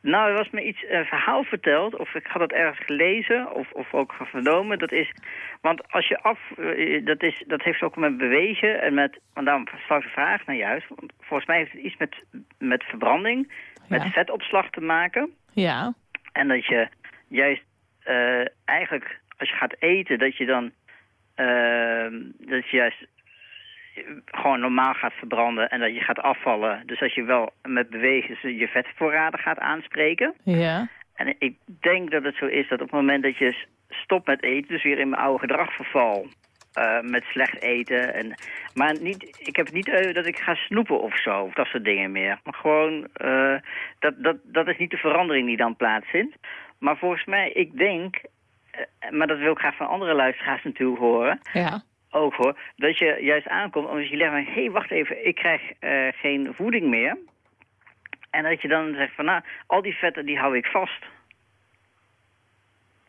Nou, er was me iets, een verhaal verteld, of ik had het ergens gelezen, of, of ook vernomen. Dat is, want als je af, eh, dat, is, dat heeft ook met bewegen en met, want daarom ik de vraag naar juist. Want volgens mij heeft het iets met, met verbranding, met vetopslag te maken. Ja. En dat je juist uh, eigenlijk, als je gaat eten, dat je dan, uh, dat je juist gewoon normaal gaat verbranden en dat je gaat afvallen. Dus dat je wel met bewegen je vetvoorraden gaat aanspreken. Ja. En ik denk dat het zo is dat op het moment dat je stopt met eten, dus weer in mijn oude gedrag verval, uh, met slecht eten. En, maar niet, ik heb niet uh, dat ik ga snoepen of zo, of dat soort dingen meer. Maar gewoon, uh, dat, dat, dat is niet de verandering die dan plaatsvindt. Maar volgens mij, ik denk, maar dat wil ik graag van andere luisteraars natuurlijk horen... Ja ook hoor, dat je juist aankomt omdat je legt, hé, hey, wacht even, ik krijg uh, geen voeding meer. En dat je dan zegt van, nou, al die vetten die hou ik vast.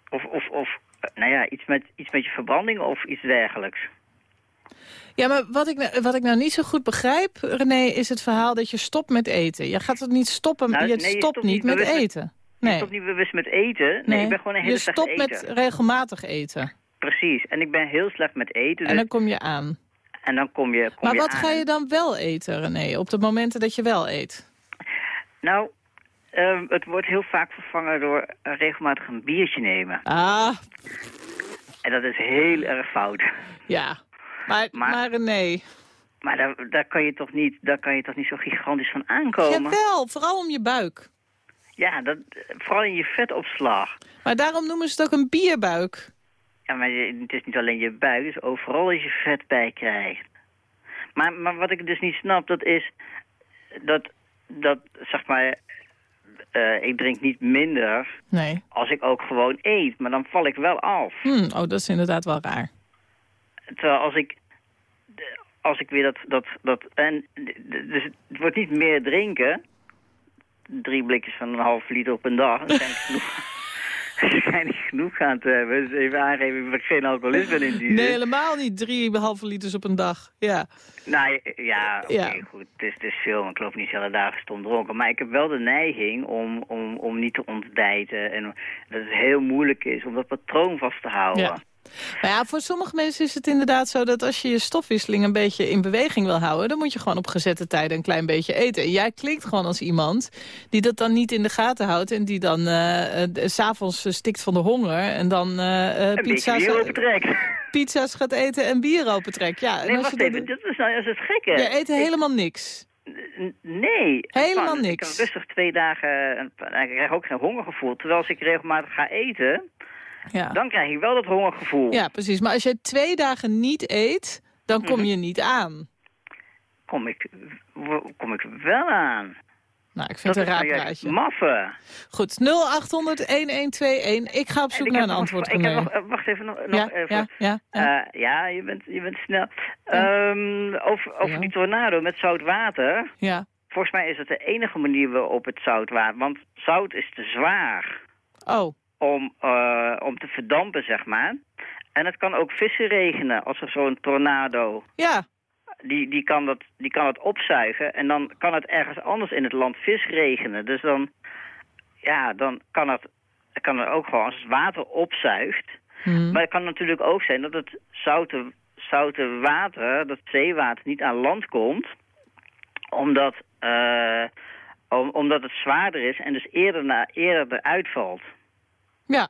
Of, of, of eh, nou ja, iets met, iets met je verbranding of iets dergelijks. Ja, maar wat ik, wat ik nou niet zo goed begrijp, René, is het verhaal dat je stopt met eten. Je gaat het niet stoppen, nou, je, stopt niet met eten. Nee. Je stopt niet bewust met eten. Nee, nee. ik ben gewoon een hele Je stopt met regelmatig eten. Precies. En ik ben heel slecht met eten. En dan dus- kom je aan. En dan kom je kom Maar wat ga je dan wel eten, René, op de momenten dat je wel eet? Nou, uh, het wordt heel vaak vervangen door regelmatig een biertje nemen. Ah. En dat is heel erg fout. Ja, maar, maar, maar René... Maar daar, daar, kan je toch niet, daar kan je toch niet zo gigantisch van aankomen? Jawel, vooral om je buik. Ja, dat, vooral in je vetopslag. Maar daarom noemen ze het ook een bierbuik. Ja, maar het is niet alleen je buik, het is overal als je vet bij krijgt. Maar, maar wat ik dus niet snap, dat is dat, dat zeg maar, uh, ik drink niet minder nee. als ik ook gewoon eet. Maar dan val ik wel af. Hmm, oh, dat is inderdaad wel raar. Terwijl als ik, als ik weer dat, dat, dat, en, dus het wordt niet meer drinken. Drie blikjes van een half liter op een dag, dat zijn genoeg. *laughs* schijn niet genoeg aan te hebben. Dus even aangeven dat ik geen alcoholist ben in die Nee, helemaal niet. Drie halve liters op een dag. Ja. Nou, ja, oké, ja. goed. Het is, het is veel, ik geloof niet hele dagen stond dronken. Maar ik heb wel de neiging om, om, om niet te ontbijten. En dat het heel moeilijk is om dat patroon vast te houden. Ja. Nou ja, voor sommige mensen is het inderdaad zo dat als je je stofwisseling een beetje in beweging wil houden, dan moet je gewoon op gezette tijden een klein beetje eten. En jij klinkt gewoon als iemand die dat dan niet in de gaten houdt en die dan uh, s'avonds stikt van de honger en dan uh, pizza's, *laughs* pizza's gaat eten en bier opentrekt. Ja, nee, wacht even, dat is nou is het gekke. Je eet helemaal niks. Nee. Helemaal niks. Ik kan rustig twee dagen, ik krijg ook geen hongergevoel. Terwijl als ik regelmatig ga eten, ja. dan krijg je wel dat hongergevoel. Ja, precies. Maar als je twee dagen niet eet, dan kom mhm. je niet aan. Kom ik, kom ik wel aan. Nou, ik vind het een raar praatje. Maffe. Goed, 0800-1121. Ik ga op zoek naar een antwoord, ik heb nog, eh, Wacht even, nog, nog ja, even. Ja, ja, uh, ja, je, bent, je bent snel. Um, over over die tornado met zout water. Ja. Volgens mij is het de enige manier waarop het zout water... Want zout is te zwaar. Oh. Om, uh, om te verdampen, zeg maar. En het kan ook vissen regenen als er zo'n tornado... Ja die, die, kan dat, die kan het opzuigen en dan kan het ergens anders in het land vis regenen. Dus dan, ja, dan kan het, kan het ook gewoon als het water opzuigt. Hmm. Maar het kan natuurlijk ook zijn dat het zoute, zoute water, dat zeewater, niet aan land komt. Omdat, uh, om, omdat het zwaarder is en dus eerder, na, eerder eruit valt. Ja,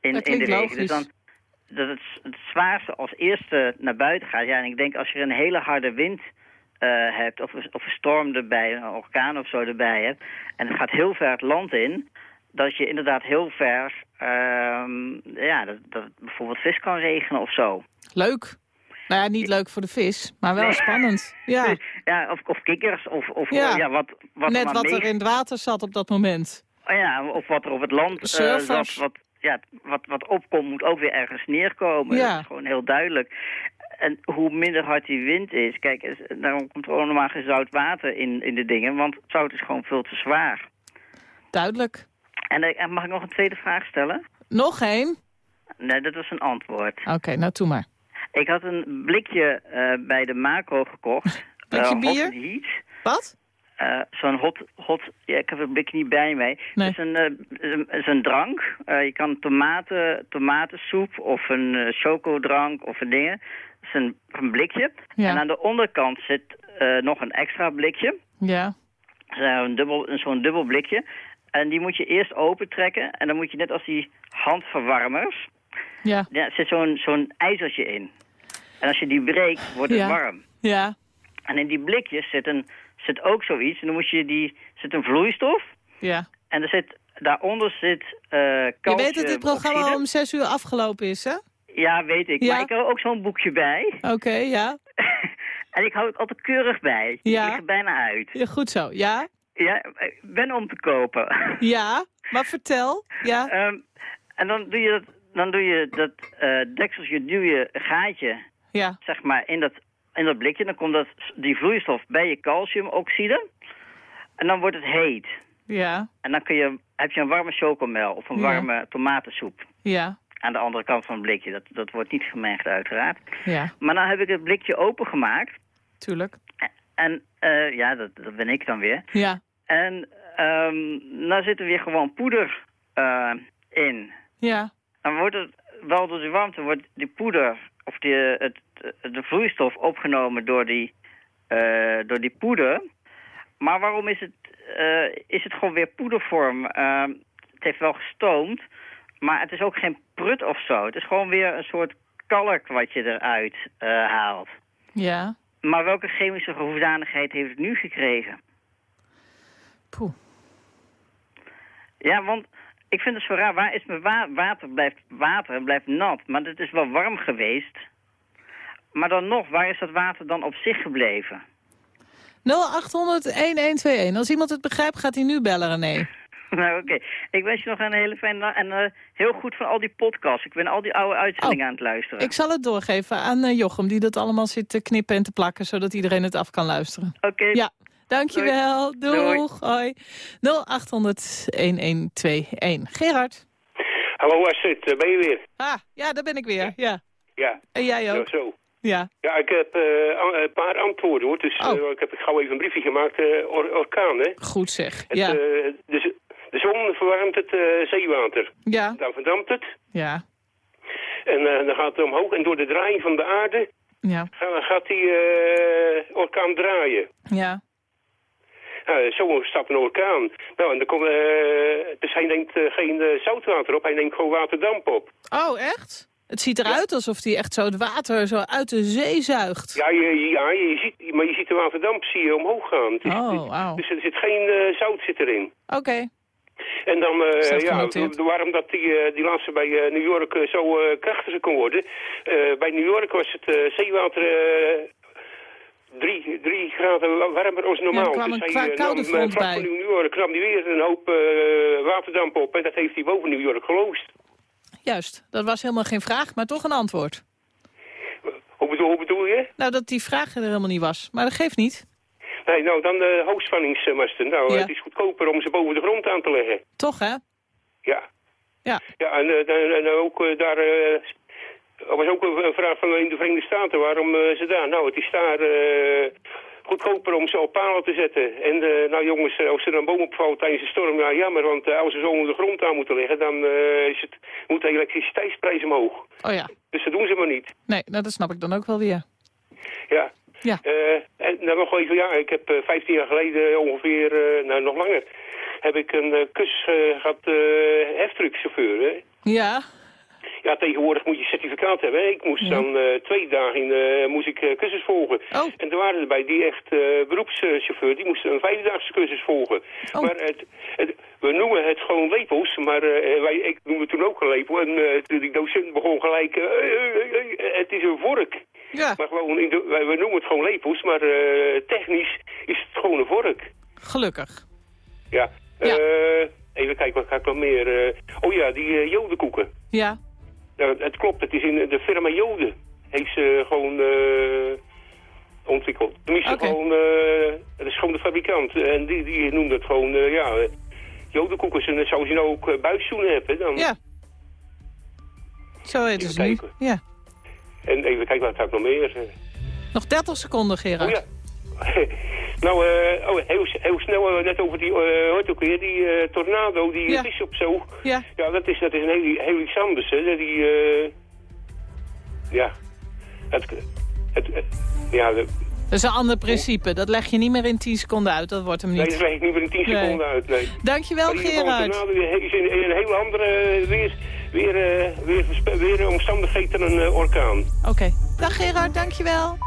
in, dat in de regen. Dus dan, dat het, het zwaarste als eerste naar buiten gaat. Ja, en ik denk als je een hele harde wind uh, hebt, of, of een storm erbij, een orkaan of zo erbij hebt, en het gaat heel ver het land in, dat je inderdaad heel ver, uh, ja, dat, dat bijvoorbeeld vis kan regenen of zo. Leuk. Nou ja, niet leuk voor de vis, maar wel Nee. spannend. *laughs* Ja, Ja, of, of kikkers, of, of Ja. ja. wat, wat net wat er in het water zat op dat moment. Oh ja, of wat er op het land eh, Surfers. wat, ja, wat, wat opkomt moet ook weer ergens neerkomen. Ja. Dat is gewoon heel duidelijk. En hoe minder hard die wind is, kijk, daarom komt er ook normaal geen zout water in, in de dingen, want zout is gewoon veel te zwaar. Duidelijk. En, eh, en mag ik nog een tweede vraag stellen? Nog één? Nee, dat was een antwoord. Oké, nou toe maar. Ik had een blikje eh, bij de macro gekocht. *laughs* Blikje bier? Wat? Eh, zo'n hot, hot, ja, ik heb het blikje niet bij mij. Nee. Het is een, eh, een- is een drank. Eh, je kan tomaten, tomatensoep of een chocodrank of een dingen. Het is een, een blikje. Ja. En aan de onderkant zit nog een extra blikje. Ja. Zo'n dubbel, een- zo'n dubbel blikje. En die moet je eerst opentrekken. En dan moet je net als die handverwarmers... Ja. Ja, zit zo'n zo'n ijzertje in. En als je die breekt, wordt het Ja. warm. Ja. En in die blikjes zit, een, zit ook zoiets. En dan moet je die, zit een vloeistof. Ja. En er zit, daaronder zit eh Je weet dat dit programma om zes uur afgelopen is, hè? Ja, weet ik. Ja. Maar ik hou ook zo'n boekje bij. Oké, ja. *laughs* En ik hou het altijd keurig bij. Ja. Ik lig er bijna uit. ja. Goed zo, ja. Ja, ik ben om te kopen. *laughs* Ja, maar vertel. Ja. Ehm, en dan doe je dat, dan doe je dat eh, dekseltje, duw je een gaatje, Ja. zeg maar, in dat, in dat blikje. Dan komt dat, die vloeistof bij je calciumoxide. En dan wordt het heet. Ja. En dan kun je, heb je een warme chocomel of een Ja. warme tomatensoep. Ja. Aan de andere kant van het blikje. Dat, dat wordt niet gemengd uiteraard. Ja. Maar dan heb ik het blikje opengemaakt. Tuurlijk. En eh, ja, dat, dat ben ik dan weer. Ja. En ehm nou zit er weer gewoon poeder eh, in. Ja. Dan wordt het wel door de warmte, wordt die poeder of het, de vloeistof opgenomen door die, eh, door die poeder. Maar waarom is het, eh, is het gewoon weer poedervorm? Ehm, het heeft wel gestoomd, maar het is ook geen prut of zo. Het is gewoon weer een soort kalk wat je eruit eh, haalt. Ja. Maar welke chemische hoedanigheid heeft het nu gekregen? Poeh. Ja, want ik vind het zo raar. Waar is mijn wa- water? Blijft water en blijft nat. Maar het is wel warm geweest. Maar dan nog, waar is dat water dan op zich gebleven? 0800-1121. Als iemand het begrijpt, gaat hij nu bellen, René. *laughs* nou, oké. Ik wens je nog een hele fijne dag. En eh, heel goed van al die podcasts. Ik ben al die oude uitzendingen aan het luisteren. Oh, Ik zal het doorgeven aan eh, Jochem, die dat allallemaal zit te knippen en te plakken, zodat iedereen het af kan luisteren. Oké. Ja, dankjewel. Doei. Doeg. Hoi. 0800-1121. Gerard. Hallo Astrid, daar ben je weer. Ah, ja, daar ben ik weer. Ja. Ja. En jij Ja, ook? zo. Ja. Ja, ik heb eh, een paar antwoorden hoor. Dus Oh. eh, ik heb gauw even een briefje gemaakt. eh, or- orkaan, hè? Goed zeg. Het, Ja. eh, de, de zon verwarmt het eh, zeewater. Ja. Dan verdampt het. Ja. En eh, dan gaat het omhoog. En door de draaiing van de aarde Ja. ga- gaat die eh, orkaan draaien. Ja. Ja, zo staat een orkaan. Nou, en dan komt, eh, dus hij neemt eh, geen eh, zoutwater op. Hij neemt gewoon waterdamp op. Oh, echt? Het ziet eruit alsof hij echt zo het water zo uit de zee zuigt. Ja, je, ja je ziet, maar je ziet de waterdamp zie je omhoog gaan. Het is- Oh, wauw. Dus er zit geen eh, zout zit erin. Oké. En dan, eh, Staat ja, waarom dat die, eh, die laatste bij eh, New York eh, zo eh, krachtiger kon worden. Eh, bij New York was het eh, zeewater eh, drie, drie graden warmer als normaal. Ja, er kwam een dus hij, hij, koude nam, front vlak bij. New York nam hij weer een hoop waterdamp op. En dat heeft hij boven New York geloosd. Juist, dat was helemaal geen vraag, maar toch een antwoord. Hoe bedoel, hoe bedoel je? Nou, dat die vraag er helemaal niet was. Maar dat geeft niet. Nee, nou, dan de hoogspanningsmasten. Nou, Ja. het is goedkoper om ze boven de grond aan te leggen. Toch, hè? Ja. Ja. Ja, en, eh, ook eh, daar... eh, er was ook een vraag van in de Verenigde Staten. Waarom eh, ze daar? Nou, het is daar eh, goedkoper om ze op palen te zetten. En eh, nou jongens, als er een boom opvalt tijdens een storm... Nou jammer, want als ze zo onder de grond aan moeten liggen... dan eh, is het, moet de elektriciteitsprijs omhoog. Oh ja. Dus dat doen ze maar niet. Nee, nou, dat snap ik dan ook wel weer. Ja. Ja. En dan nog even, ja, ik heb eh, 15 jaar geleden ongeveer, nou nog langer, heb ik een kus eh, gehad, eh heftruckchauffeur. Hè? Ja. Ja, tegenwoordig moet je certificaat hebben. Ik moest dan eh, twee dagen in, eh, moest ik eh, cursus volgen. En er waren erbij die echt beroepschauffeur, die moesten een vijfdaagse cursus volgen. Maar het, het, we noemen het gewoon lepels, maar wij, ik noemde toen ook een lepel. En toen die docent begon gelijk, het is een vork. Ja. Maar gewoon, in de, wij, we noemen het gewoon lepels, maar technisch is het gewoon een vork. Gelukkig. Ja. Eh, even kijken, wat ga ik nog meer... oh ja, die jodenkoeken. Ja. Het klopt, het is in de firma Joden. Heeft ze gewoon eh, ontwikkeld. Tenminste, Oké. gewoon, eh, het is gewoon de fabrikant. En die, die noemt het gewoon, eh, ja, eh, jodenkoekers. En zoals je nou ook buiszoenen hebt, hè, dan... Ja. Zo heet het nu. Ja. En even kijken, wat heb ik nog meer? Eh, Nog 30 seconden, Gerard. Oh ja. *laughs* nou, eh, oh, heel, heel snel eh, net over die, eh hoort ook weer, die tornado, die Ja. is op zo. Ja. Ja, dat is, dat is een heel, heel iets anders, hè. Die, ja, het, het, ja, de, Dat is een ander principe. Dat leg je niet meer in 10 seconden uit. Dat wordt hem nee, niet. dat leg ik niet meer in 10 Nee. seconden uit, nee. Dankjewel, Gerard. tornado is in, in een hele andere weer, weer, weer, weer omstandigheid dan een orkaan. Oké. Dag Gerard, dankjewel.